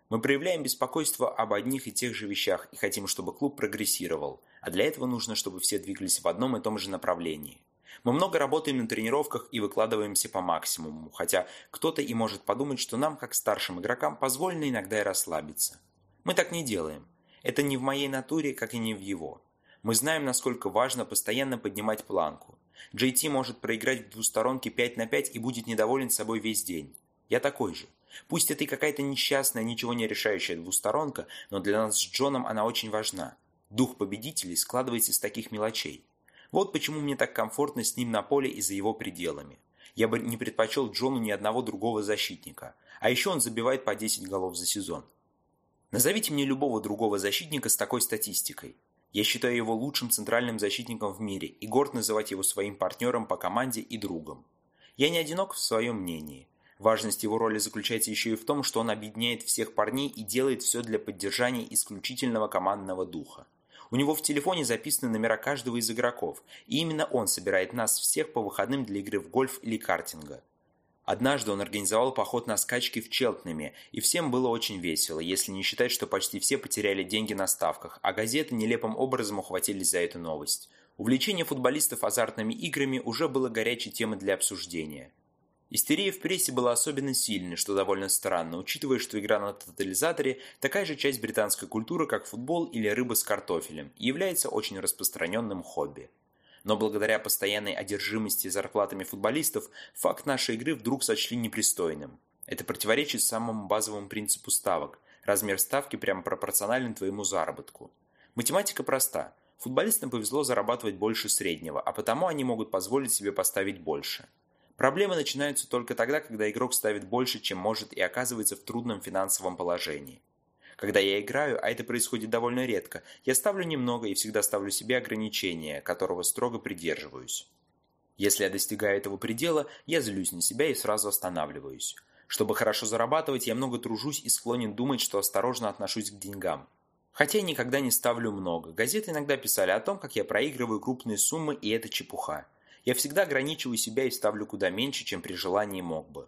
Мы проявляем беспокойство об одних и тех же вещах и хотим, чтобы клуб прогрессировал, а для этого нужно, чтобы все двигались в одном и том же направлении. Мы много работаем на тренировках и выкладываемся по максимуму, хотя кто-то и может подумать, что нам, как старшим игрокам, позволено иногда и расслабиться. Мы так не делаем. Это не в моей натуре, как и не в его. Мы знаем, насколько важно постоянно поднимать планку. Ти может проиграть в двусторонке 5 на 5 и будет недоволен собой весь день. Я такой же. Пусть это и какая-то несчастная, ничего не решающая двусторонка, но для нас с Джоном она очень важна. Дух победителей складывается из таких мелочей. Вот почему мне так комфортно с ним на поле и за его пределами. Я бы не предпочел Джону ни одного другого защитника. А еще он забивает по 10 голов за сезон. Назовите мне любого другого защитника с такой статистикой. Я считаю его лучшим центральным защитником в мире и горд называть его своим партнером по команде и другом. Я не одинок в своем мнении. Важность его роли заключается еще и в том, что он объединяет всех парней и делает все для поддержания исключительного командного духа. У него в телефоне записаны номера каждого из игроков, и именно он собирает нас всех по выходным для игры в гольф или картинга. Однажды он организовал поход на скачки в Челтнаме, и всем было очень весело, если не считать, что почти все потеряли деньги на ставках, а газеты нелепым образом ухватились за эту новость. Увлечение футболистов азартными играми уже было горячей темой для обсуждения. Истерия в прессе была особенно сильной, что довольно странно, учитывая, что игра на тотализаторе – такая же часть британской культуры, как футбол или рыба с картофелем, и является очень распространенным хобби. Но благодаря постоянной одержимости зарплатами футболистов, факт нашей игры вдруг сочли непристойным. Это противоречит самому базовому принципу ставок. Размер ставки прямо пропорционален твоему заработку. Математика проста. Футболистам повезло зарабатывать больше среднего, а потому они могут позволить себе поставить больше. Проблемы начинаются только тогда, когда игрок ставит больше, чем может и оказывается в трудном финансовом положении. Когда я играю, а это происходит довольно редко, я ставлю немного и всегда ставлю себе ограничение, которого строго придерживаюсь. Если я достигаю этого предела, я злюсь на себя и сразу останавливаюсь. Чтобы хорошо зарабатывать, я много тружусь и склонен думать, что осторожно отношусь к деньгам. Хотя я никогда не ставлю много. Газеты иногда писали о том, как я проигрываю крупные суммы, и это чепуха. Я всегда ограничиваю себя и ставлю куда меньше, чем при желании мог бы.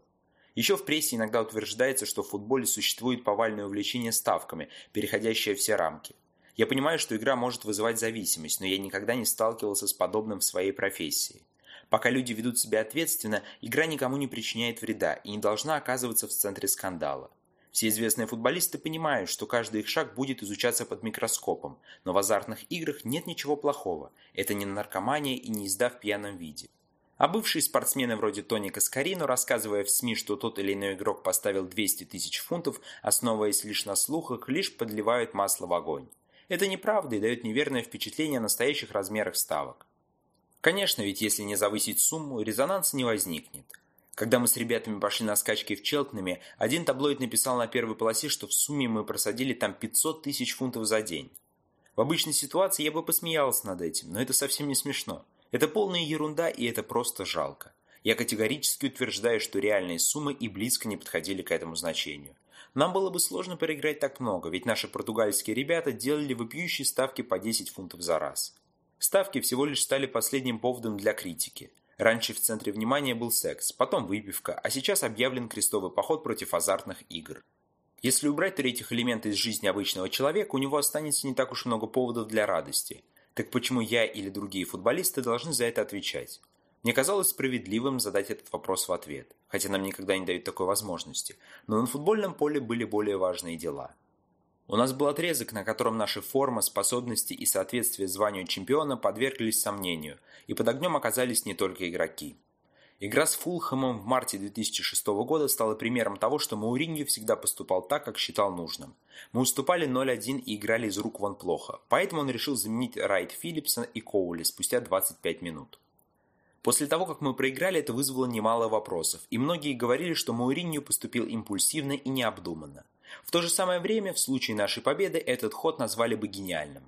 Еще в прессе иногда утверждается, что в футболе существует повальное увлечение ставками, переходящее все рамки. Я понимаю, что игра может вызывать зависимость, но я никогда не сталкивался с подобным в своей профессии. Пока люди ведут себя ответственно, игра никому не причиняет вреда и не должна оказываться в центре скандала. Все известные футболисты понимают, что каждый их шаг будет изучаться под микроскопом, но в азартных играх нет ничего плохого. Это не наркомания и не езда в пьяном виде. А бывшие спортсмены вроде Тони Каскарино, рассказывая в СМИ, что тот или иной игрок поставил 200 тысяч фунтов, основываясь лишь на слухах, лишь подливают масло в огонь. Это неправда и дает неверное впечатление о настоящих размерах ставок. Конечно, ведь если не завысить сумму, резонанса не возникнет. Когда мы с ребятами пошли на скачки в Челтнаме, один таблоид написал на первой полосе, что в сумме мы просадили там 500 тысяч фунтов за день. В обычной ситуации я бы посмеялся над этим, но это совсем не смешно. Это полная ерунда и это просто жалко. Я категорически утверждаю, что реальные суммы и близко не подходили к этому значению. Нам было бы сложно проиграть так много, ведь наши португальские ребята делали вопиющие ставки по 10 фунтов за раз. Ставки всего лишь стали последним поводом для критики. Раньше в центре внимания был секс, потом выпивка, а сейчас объявлен крестовый поход против азартных игр. Если убрать три этих элемента из жизни обычного человека, у него останется не так уж много поводов для радости. Так почему я или другие футболисты должны за это отвечать? Мне казалось справедливым задать этот вопрос в ответ, хотя нам никогда не дают такой возможности, но на футбольном поле были более важные дела. У нас был отрезок, на котором наши форма, способности и соответствие званию чемпиона подверглись сомнению, и под огнем оказались не только игроки. Игра с Фулхэмом в марте 2006 года стала примером того, что Мауриньо всегда поступал так, как считал нужным. Мы уступали 0-1 и играли из рук вон плохо, поэтому он решил заменить Райт Филлипса и Коули спустя 25 минут. После того, как мы проиграли, это вызвало немало вопросов, и многие говорили, что Мауриньо поступил импульсивно и необдуманно. В то же самое время, в случае нашей победы, этот ход назвали бы гениальным.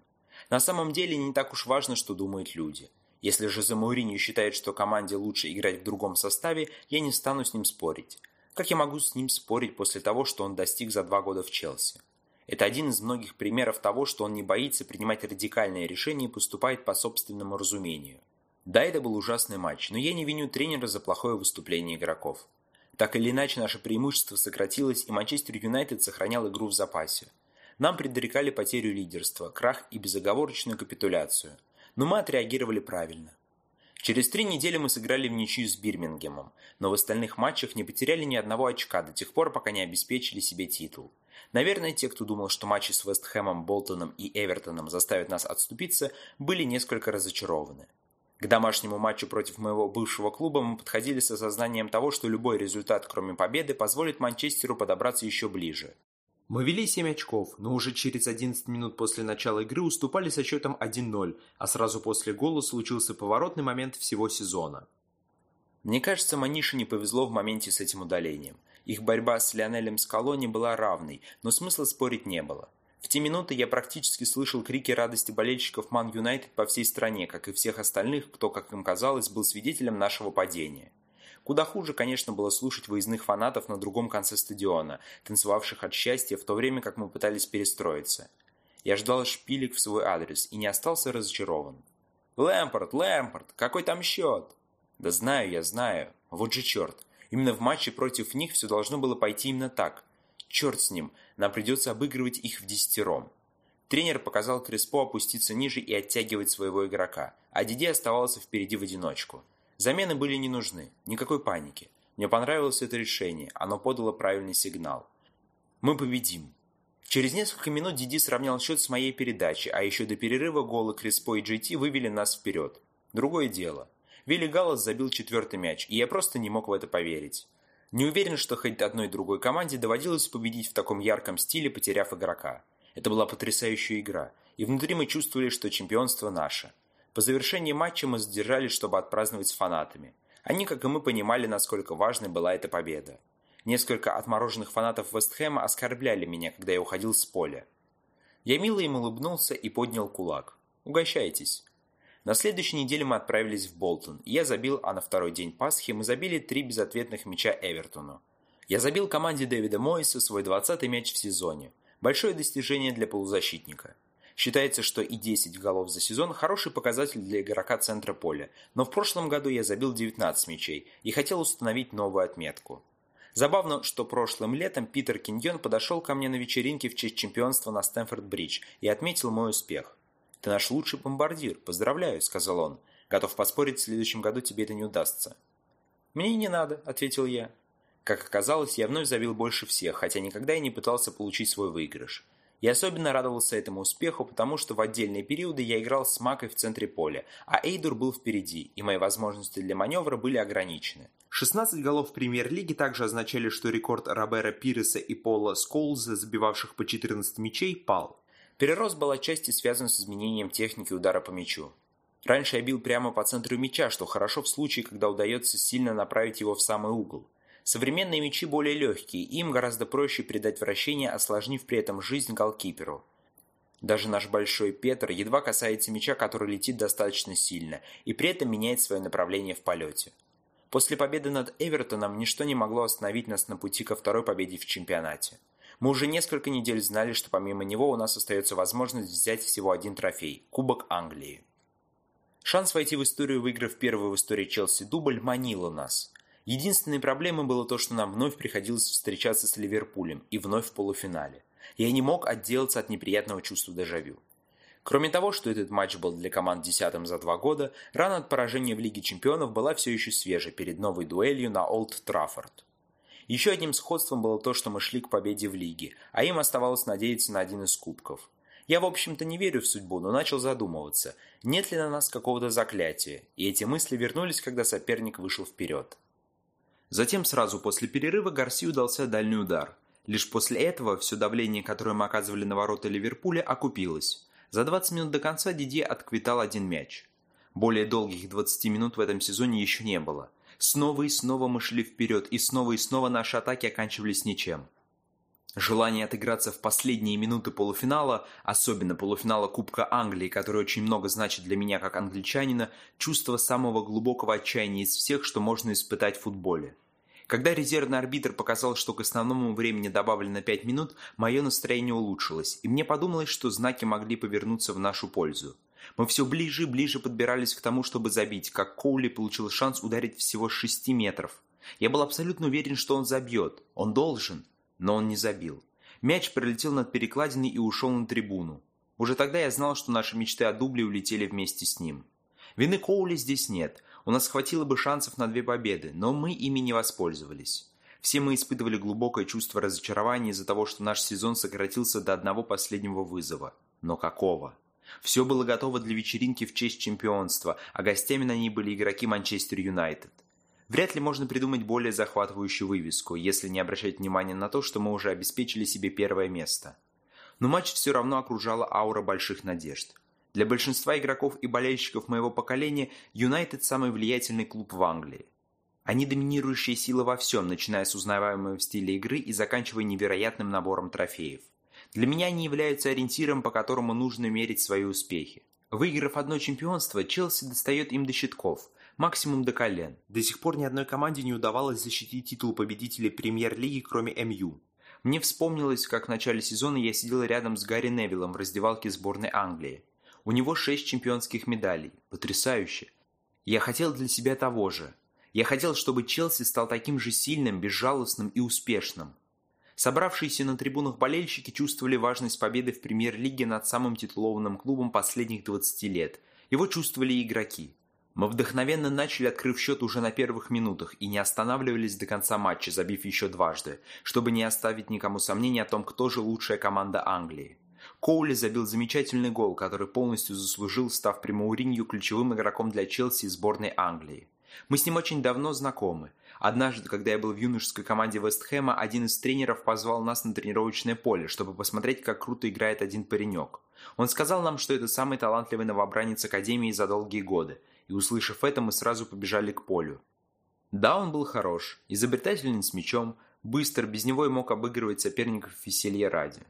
На самом деле не так уж важно, что думают люди. Если же за Мауриньо считает, что команде лучше играть в другом составе, я не стану с ним спорить. Как я могу с ним спорить после того, что он достиг за два года в Челси? Это один из многих примеров того, что он не боится принимать радикальные решения и поступает по собственному разумению. Да, это был ужасный матч, но я не виню тренера за плохое выступление игроков. Так или иначе, наше преимущество сократилось, и Манчестер Юнайтед сохранял игру в запасе. Нам предрекали потерю лидерства, крах и безоговорочную капитуляцию. Но мы отреагировали правильно. Через три недели мы сыграли в ничью с Бирмингемом, но в остальных матчах не потеряли ни одного очка до тех пор, пока не обеспечили себе титул. Наверное, те, кто думал, что матчи с Вестхэмом, Болтоном и Эвертоном заставят нас отступиться, были несколько разочарованы. К домашнему матчу против моего бывшего клуба мы подходили с осознанием того, что любой результат, кроме победы, позволит Манчестеру подобраться еще ближе. Мы вели 7 очков, но уже через 11 минут после начала игры уступали со счетом 1-0, а сразу после гола случился поворотный момент всего сезона. Мне кажется, Манише не повезло в моменте с этим удалением. Их борьба с Лионелем Скалони была равной, но смысла спорить не было. В те минуты я практически слышал крики радости болельщиков Ман Юнайтед по всей стране, как и всех остальных, кто, как им казалось, был свидетелем нашего падения. Куда хуже, конечно, было слушать выездных фанатов на другом конце стадиона, танцевавших от счастья, в то время как мы пытались перестроиться. Я ждал шпилек в свой адрес и не остался разочарован. «Лэмпорт, Лэмпорт, какой там счет?» «Да знаю, я знаю. Вот же черт. Именно в матче против них все должно было пойти именно так. Черт с ним, нам придется обыгрывать их в десятером. Тренер показал Креспо опуститься ниже и оттягивать своего игрока, а Диди оставался впереди в одиночку. Замены были не нужны, никакой паники. Мне понравилось это решение, оно подало правильный сигнал. Мы победим. Через несколько минут Диди сравнял счет с моей передачи, а еще до перерыва голы Креспо и Джейти вывели нас вперед. Другое дело. Вилли Галлас забил четвертый мяч, и я просто не мог в это поверить. Не уверен, что хоть одной другой команде доводилось победить в таком ярком стиле, потеряв игрока. Это была потрясающая игра, и внутри мы чувствовали, что чемпионство наше. По завершении матча мы задержались, чтобы отпраздновать с фанатами. Они, как и мы, понимали, насколько важной была эта победа. Несколько отмороженных фанатов Вестхэма оскорбляли меня, когда я уходил с поля. Я мило им улыбнулся и поднял кулак. «Угощайтесь». На следующей неделе мы отправились в Болтон. Я забил, а на второй день Пасхи мы забили три безответных мяча Эвертону. Я забил команде Дэвида Мойса свой 20-й мяч в сезоне. Большое достижение для полузащитника. Считается, что и 10 голов за сезон – хороший показатель для игрока центра поля, но в прошлом году я забил 19 мячей и хотел установить новую отметку. Забавно, что прошлым летом Питер Киньон подошел ко мне на вечеринке в честь чемпионства на Стэнфорд-Бридж и отметил мой успех. «Ты наш лучший бомбардир, поздравляю», — сказал он. «Готов поспорить, в следующем году тебе это не удастся». «Мне не надо», — ответил я. Как оказалось, я вновь забил больше всех, хотя никогда и не пытался получить свой выигрыш. Я особенно радовался этому успеху, потому что в отдельные периоды я играл с Макой в центре поля, а Эйдур был впереди, и мои возможности для маневра были ограничены. 16 голов в премьер-лиге также означали, что рекорд Робера Пиреса и Пола Сколза, забивавших по 14 мячей, пал. Перерост был отчасти связан с изменением техники удара по мячу. Раньше я бил прямо по центру мяча, что хорошо в случае, когда удается сильно направить его в самый угол. Современные мячи более легкие, им гораздо проще придать вращение, осложнив при этом жизнь голкиперу. Даже наш большой Петр едва касается мяча, который летит достаточно сильно, и при этом меняет свое направление в полете. После победы над Эвертоном ничто не могло остановить нас на пути ко второй победе в чемпионате. Мы уже несколько недель знали, что помимо него у нас остается возможность взять всего один трофей – Кубок Англии. Шанс войти в историю, выиграв первый в истории Челси дубль, манил у нас. Единственной проблемой было то, что нам вновь приходилось встречаться с Ливерпулем и вновь в полуфинале. Я не мог отделаться от неприятного чувства дежавю. Кроме того, что этот матч был для команд десятым за два года, рана от поражения в Лиге чемпионов была все еще свежа перед новой дуэлью на Олд Траффорд. Еще одним сходством было то, что мы шли к победе в Лиге, а им оставалось надеяться на один из кубков. Я, в общем-то, не верю в судьбу, но начал задумываться, нет ли на нас какого-то заклятия, и эти мысли вернулись, когда соперник вышел вперед. Затем сразу после перерыва Гарси удался дальний удар. Лишь после этого все давление, которое мы оказывали на ворота Ливерпуля, окупилось. За 20 минут до конца Дидье отквитал один мяч. Более долгих 20 минут в этом сезоне еще не было. Снова и снова мы шли вперед, и снова и снова наши атаки оканчивались ничем. Желание отыграться в последние минуты полуфинала, особенно полуфинала Кубка Англии, который очень много значит для меня как англичанина, чувство самого глубокого отчаяния из всех, что можно испытать в футболе. Когда резервный арбитр показал, что к основному времени добавлено 5 минут, мое настроение улучшилось, и мне подумалось, что знаки могли повернуться в нашу пользу. Мы все ближе и ближе подбирались к тому, чтобы забить, как Коули получил шанс ударить всего с 6 метров. Я был абсолютно уверен, что он забьет. Он должен. Но он не забил. Мяч пролетел над перекладиной и ушел на трибуну. Уже тогда я знал, что наши мечты о дубле улетели вместе с ним. Вины Коули здесь нет. У нас хватило бы шансов на две победы, но мы ими не воспользовались. Все мы испытывали глубокое чувство разочарования из-за того, что наш сезон сократился до одного последнего вызова. Но какого? Все было готово для вечеринки в честь чемпионства, а гостями на ней были игроки Манчестер Юнайтед. Вряд ли можно придумать более захватывающую вывеску, если не обращать внимания на то, что мы уже обеспечили себе первое место. Но матч все равно окружала аура больших надежд. Для большинства игроков и болельщиков моего поколения Юнайтед – самый влиятельный клуб в Англии. Они доминирующая сила во всем, начиная с узнаваемого в стиле игры и заканчивая невероятным набором трофеев. Для меня они являются ориентиром, по которому нужно мерить свои успехи. Выиграв одно чемпионство, Челси достает им до щитков, максимум до колен. До сих пор ни одной команде не удавалось защитить титул победителей премьер-лиги, кроме МЮ. Мне вспомнилось, как в начале сезона я сидел рядом с Гарри Невиллом в раздевалке сборной Англии. У него шесть чемпионских медалей. Потрясающе. Я хотел для себя того же. Я хотел, чтобы Челси стал таким же сильным, безжалостным и успешным. Собравшиеся на трибунах болельщики чувствовали важность победы в премьер-лиге над самым титулованным клубом последних 20 лет. Его чувствовали игроки. Мы вдохновенно начали, открыв счет уже на первых минутах, и не останавливались до конца матча, забив еще дважды, чтобы не оставить никому сомнений о том, кто же лучшая команда Англии. Коули забил замечательный гол, который полностью заслужил, став прямоуринью ключевым игроком для Челси и сборной Англии. Мы с ним очень давно знакомы. Однажды, когда я был в юношеской команде Вестхэма, один из тренеров позвал нас на тренировочное поле, чтобы посмотреть, как круто играет один паренек. Он сказал нам, что это самый талантливый новобранец Академии за долгие годы, и услышав это, мы сразу побежали к полю. Да, он был хорош, изобретательный с мячом, быстр, без него и мог обыгрывать соперников веселье ради.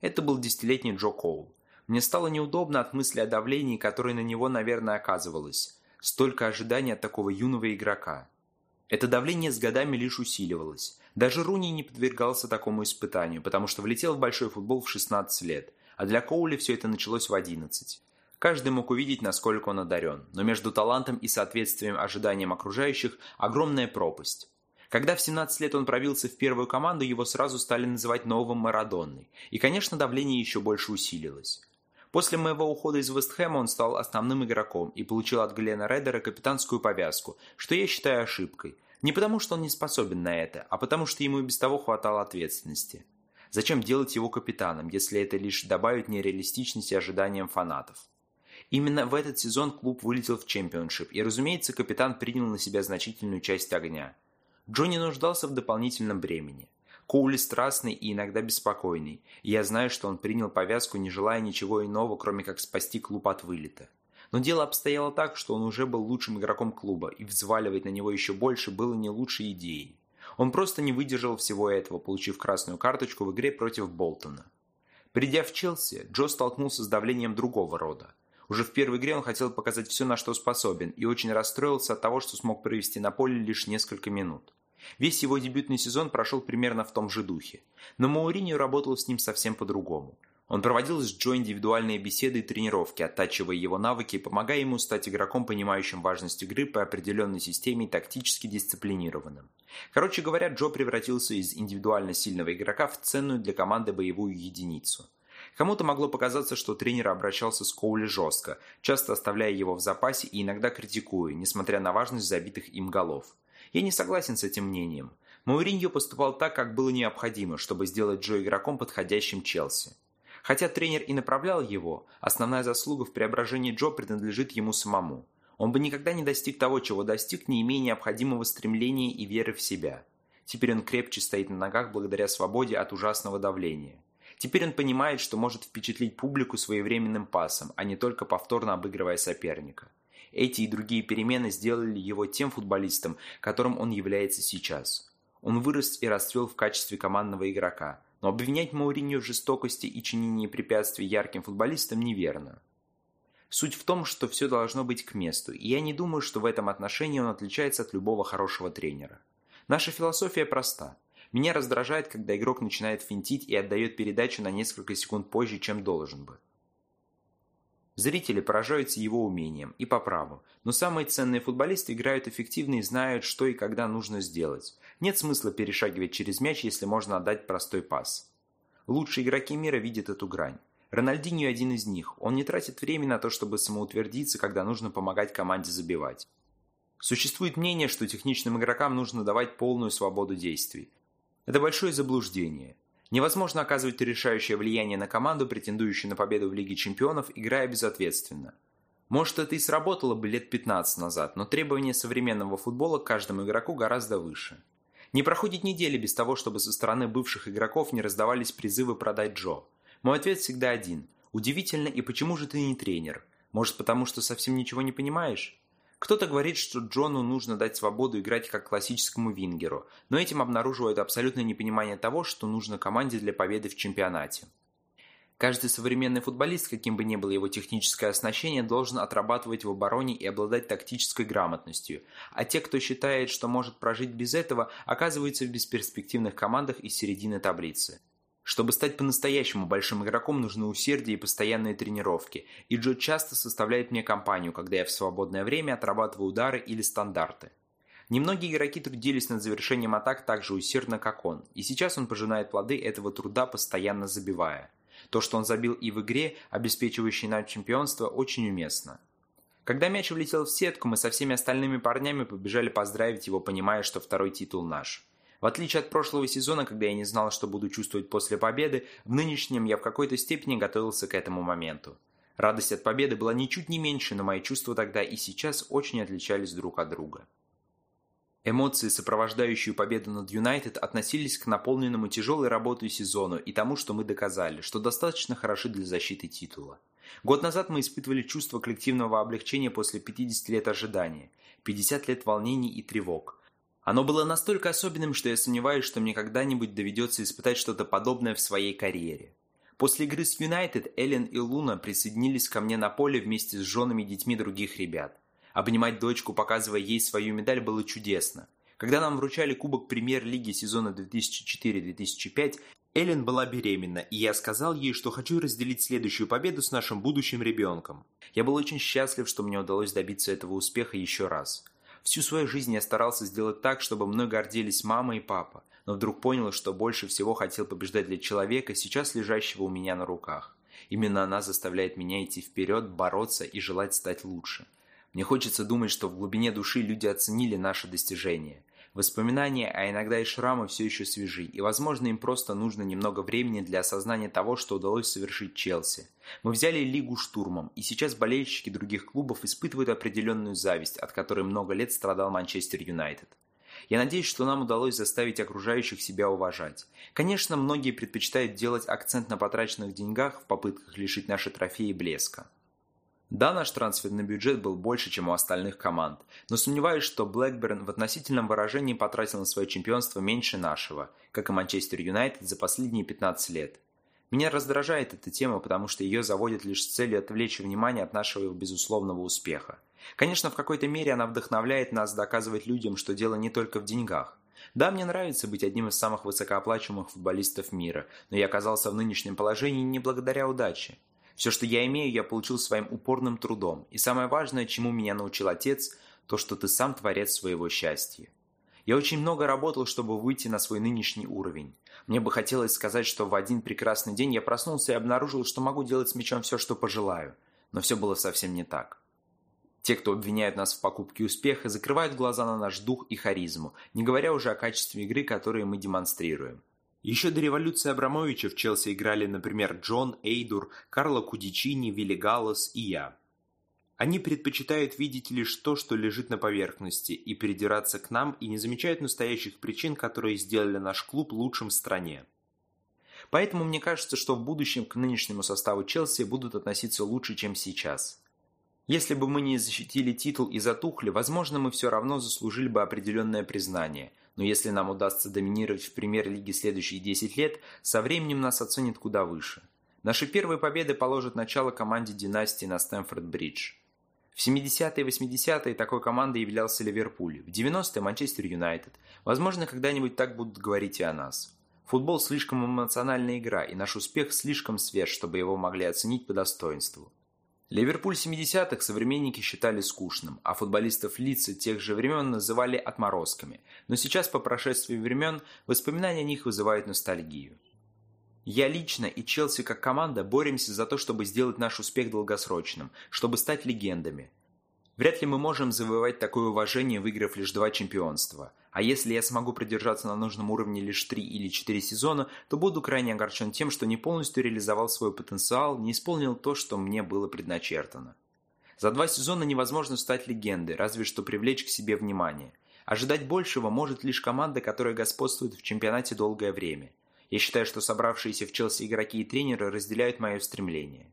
Это был десятилетний Джо Коул. Мне стало неудобно от мысли о давлении, которое на него, наверное, оказывалось. Столько ожиданий от такого юного игрока. Это давление с годами лишь усиливалось. Даже Руни не подвергался такому испытанию, потому что влетел в большой футбол в 16 лет, а для Коули все это началось в 11. Каждый мог увидеть, насколько он одарен, но между талантом и соответствием ожиданиям окружающих огромная пропасть. Когда в 17 лет он пробился в первую команду, его сразу стали называть новым Марадонной. И, конечно, давление еще больше усилилось. После моего ухода из Вестхэма он стал основным игроком и получил от Глена Реддера капитанскую повязку, что я считаю ошибкой. Не потому, что он не способен на это, а потому, что ему и без того хватало ответственности. Зачем делать его капитаном, если это лишь добавит нереалистичности ожиданиям фанатов? Именно в этот сезон клуб вылетел в чемпионшип, и, разумеется, капитан принял на себя значительную часть огня – Джонни нуждался в дополнительном бремени. Коули страстный и иногда беспокойный, я знаю, что он принял повязку, не желая ничего иного, кроме как спасти клуб от вылета. Но дело обстояло так, что он уже был лучшим игроком клуба, и взваливать на него еще больше было не лучшей идеей. Он просто не выдержал всего этого, получив красную карточку в игре против Болтона. Придя в Челси, Джо столкнулся с давлением другого рода. Уже в первой игре он хотел показать все, на что способен, и очень расстроился от того, что смог провести на поле лишь несколько минут. Весь его дебютный сезон прошел примерно в том же духе. Но Мауриньо работал с ним совсем по-другому. Он проводил с Джо индивидуальные беседы и тренировки, оттачивая его навыки и помогая ему стать игроком, понимающим важность игры по определенной системе и тактически дисциплинированным. Короче говоря, Джо превратился из индивидуально сильного игрока в ценную для команды боевую единицу. Кому-то могло показаться, что тренер обращался с Коули жестко, часто оставляя его в запасе и иногда критикуя, несмотря на важность забитых им голов. Я не согласен с этим мнением. Мауриньо поступал так, как было необходимо, чтобы сделать Джо игроком, подходящим Челси. Хотя тренер и направлял его, основная заслуга в преображении Джо принадлежит ему самому. Он бы никогда не достиг того, чего достиг, не имея необходимого стремления и веры в себя. Теперь он крепче стоит на ногах благодаря свободе от ужасного давления. Теперь он понимает, что может впечатлить публику своевременным пасом, а не только повторно обыгрывая соперника. Эти и другие перемены сделали его тем футболистом, которым он является сейчас. Он вырос и расцвел в качестве командного игрока, но обвинять Мауриньо в жестокости и чинении препятствий ярким футболистам неверно. Суть в том, что все должно быть к месту, и я не думаю, что в этом отношении он отличается от любого хорошего тренера. Наша философия проста. Меня раздражает, когда игрок начинает финтить и отдает передачу на несколько секунд позже, чем должен бы. Зрители поражаются его умением, и по праву. Но самые ценные футболисты играют эффективно и знают, что и когда нужно сделать. Нет смысла перешагивать через мяч, если можно отдать простой пас. Лучшие игроки мира видят эту грань. Рональдинho один из них. Он не тратит время на то, чтобы самоутвердиться, когда нужно помогать команде забивать. Существует мнение, что техничным игрокам нужно давать полную свободу действий. Это большое заблуждение. Невозможно оказывать решающее влияние на команду, претендующую на победу в Лиге Чемпионов, играя безответственно. Может, это и сработало бы лет 15 назад, но требования современного футбола к каждому игроку гораздо выше. Не проходит недели без того, чтобы со стороны бывших игроков не раздавались призывы продать Джо. Мой ответ всегда один. Удивительно, и почему же ты не тренер? Может, потому что совсем ничего не понимаешь? Кто-то говорит, что Джону нужно дать свободу играть как классическому вингеру, но этим обнаруживает абсолютное непонимание того, что нужно команде для победы в чемпионате. Каждый современный футболист, каким бы ни было его техническое оснащение, должен отрабатывать в обороне и обладать тактической грамотностью, а те, кто считает, что может прожить без этого, оказываются в бесперспективных командах из середины таблицы. Чтобы стать по-настоящему большим игроком, нужны усердие и постоянные тренировки, и Джо часто составляет мне компанию, когда я в свободное время отрабатываю удары или стандарты. Немногие игроки трудились над завершением атак так же усердно, как он, и сейчас он пожинает плоды этого труда, постоянно забивая. То, что он забил и в игре, обеспечивающей нам чемпионство, очень уместно. Когда мяч влетел в сетку, мы со всеми остальными парнями побежали поздравить его, понимая, что второй титул наш. В отличие от прошлого сезона, когда я не знал, что буду чувствовать после победы, в нынешнем я в какой-то степени готовился к этому моменту. Радость от победы была ничуть не меньше, но мои чувства тогда и сейчас очень отличались друг от друга. Эмоции, сопровождающие победу над Юнайтед, относились к наполненному тяжелой работой сезону и тому, что мы доказали, что достаточно хороши для защиты титула. Год назад мы испытывали чувство коллективного облегчения после 50 лет ожидания, 50 лет волнений и тревог. Оно было настолько особенным, что я сомневаюсь, что мне когда-нибудь доведется испытать что-то подобное в своей карьере. После игры с Юнайтед Эллен и Луна присоединились ко мне на поле вместе с женами и детьми других ребят. Обнимать дочку, показывая ей свою медаль, было чудесно. Когда нам вручали Кубок Премьер-лиги сезона 2004-2005, Эллен была беременна, и я сказал ей, что хочу разделить следующую победу с нашим будущим ребенком. Я был очень счастлив, что мне удалось добиться этого успеха еще раз. Всю свою жизнь я старался сделать так, чтобы мной гордились мама и папа, но вдруг понял, что больше всего хотел побеждать для человека, сейчас лежащего у меня на руках. Именно она заставляет меня идти вперед, бороться и желать стать лучше. Мне хочется думать, что в глубине души люди оценили наше достижение. Воспоминания, а иногда и шрамы все еще свежи, и, возможно, им просто нужно немного времени для осознания того, что удалось совершить Челси. Мы взяли лигу штурмом, и сейчас болельщики других клубов испытывают определенную зависть, от которой много лет страдал Манчестер Юнайтед. Я надеюсь, что нам удалось заставить окружающих себя уважать. Конечно, многие предпочитают делать акцент на потраченных деньгах в попытках лишить наши трофеи блеска. Да, наш трансферный бюджет был больше, чем у остальных команд, но сомневаюсь, что Блэкберн в относительном выражении потратил на свое чемпионство меньше нашего, как и Манчестер Юнайтед за последние 15 лет. Меня раздражает эта тема, потому что ее заводят лишь с целью отвлечь внимание от нашего безусловного успеха. Конечно, в какой-то мере она вдохновляет нас доказывать людям, что дело не только в деньгах. Да, мне нравится быть одним из самых высокооплачиваемых футболистов мира, но я оказался в нынешнем положении не благодаря удаче. Все, что я имею, я получил своим упорным трудом. И самое важное, чему меня научил отец, то, что ты сам творец своего счастья. Я очень много работал, чтобы выйти на свой нынешний уровень. Мне бы хотелось сказать, что в один прекрасный день я проснулся и обнаружил, что могу делать с мячом все, что пожелаю. Но все было совсем не так. Те, кто обвиняют нас в покупке успеха, закрывают глаза на наш дух и харизму, не говоря уже о качестве игры, которые мы демонстрируем. Еще до революции Абрамовича в Челси играли, например, Джон Эйдур, Карло Кудичини, Вилли Галлас и я. Они предпочитают видеть лишь то, что лежит на поверхности, и придираться к нам, и не замечают настоящих причин, которые сделали наш клуб лучшим в стране. Поэтому мне кажется, что в будущем к нынешнему составу Челси будут относиться лучше, чем сейчас. Если бы мы не защитили титул и затухли, возможно, мы все равно заслужили бы определенное признание. Но если нам удастся доминировать в премьер-лиге следующие 10 лет, со временем нас оценят куда выше. Наши первые победы положат начало команде династии на Стэнфорд-Бридж. В 70-е и 80-е такой командой являлся Ливерпуль, в 90-е Манчестер Юнайтед. Возможно, когда-нибудь так будут говорить и о нас. Футбол слишком эмоциональная игра, и наш успех слишком свеж, чтобы его могли оценить по достоинству. Ливерпуль 70-х современники считали скучным, а футболистов лица тех же времен называли отморозками, но сейчас по прошествии времен воспоминания о них вызывают ностальгию. Я лично и Челси как команда боремся за то, чтобы сделать наш успех долгосрочным, чтобы стать легендами. Вряд ли мы можем завоевать такое уважение, выиграв лишь два чемпионства. А если я смогу продержаться на нужном уровне лишь три или четыре сезона, то буду крайне огорчен тем, что не полностью реализовал свой потенциал, не исполнил то, что мне было предначертано. За два сезона невозможно стать легендой, разве что привлечь к себе внимание. Ожидать большего может лишь команда, которая господствует в чемпионате долгое время. Я считаю, что собравшиеся в Челси игроки и тренеры разделяют мое стремление.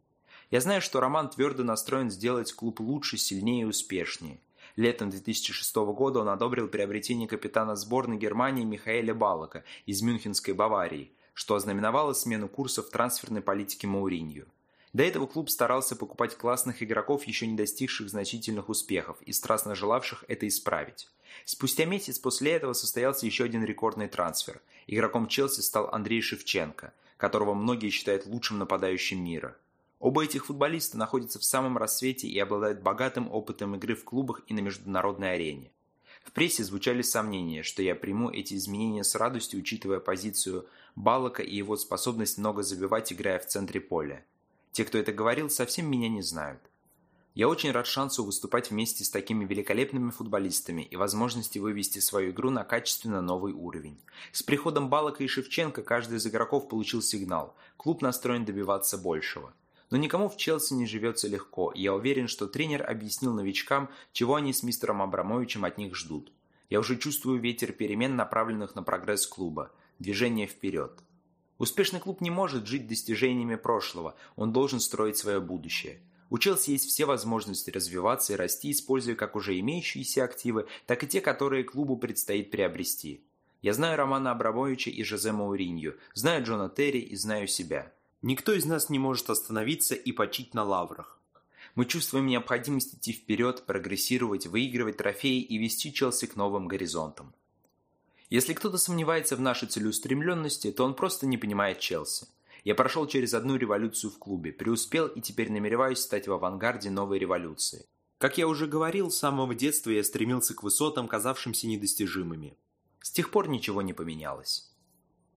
Я знаю, что Роман твердо настроен сделать клуб лучше, сильнее и успешнее. Летом 2006 года он одобрил приобретение капитана сборной Германии Михаэля Балака из Мюнхенской Баварии, что ознаменовало смену курсов трансферной политики Мауринью. До этого клуб старался покупать классных игроков, еще не достигших значительных успехов и страстно желавших это исправить. Спустя месяц после этого состоялся еще один рекордный трансфер. Игроком Челси стал Андрей Шевченко, которого многие считают лучшим нападающим мира. Оба этих футболиста находятся в самом рассвете и обладают богатым опытом игры в клубах и на международной арене. В прессе звучали сомнения, что я приму эти изменения с радостью, учитывая позицию Балака и его способность много забивать, играя в центре поля. Те, кто это говорил, совсем меня не знают. Я очень рад шансу выступать вместе с такими великолепными футболистами и возможности вывести свою игру на качественно новый уровень. С приходом Балака и Шевченко каждый из игроков получил сигнал. Клуб настроен добиваться большего. Но никому в Челси не живется легко, и я уверен, что тренер объяснил новичкам, чего они с мистером Абрамовичем от них ждут. Я уже чувствую ветер перемен, направленных на прогресс клуба. Движение вперед. Успешный клуб не может жить достижениями прошлого, он должен строить свое будущее. У Челси есть все возможности развиваться и расти, используя как уже имеющиеся активы, так и те, которые клубу предстоит приобрести. Я знаю Романа Абрамовича и Жозе Мауринью, знаю Джона Терри и знаю себя. Никто из нас не может остановиться и почить на лаврах. Мы чувствуем необходимость идти вперед, прогрессировать, выигрывать трофеи и вести Челси к новым горизонтам. Если кто-то сомневается в нашей целеустремленности, то он просто не понимает Челси. Я прошел через одну революцию в клубе, преуспел и теперь намереваюсь стать в авангарде новой революции. Как я уже говорил, с самого детства я стремился к высотам, казавшимся недостижимыми. С тех пор ничего не поменялось.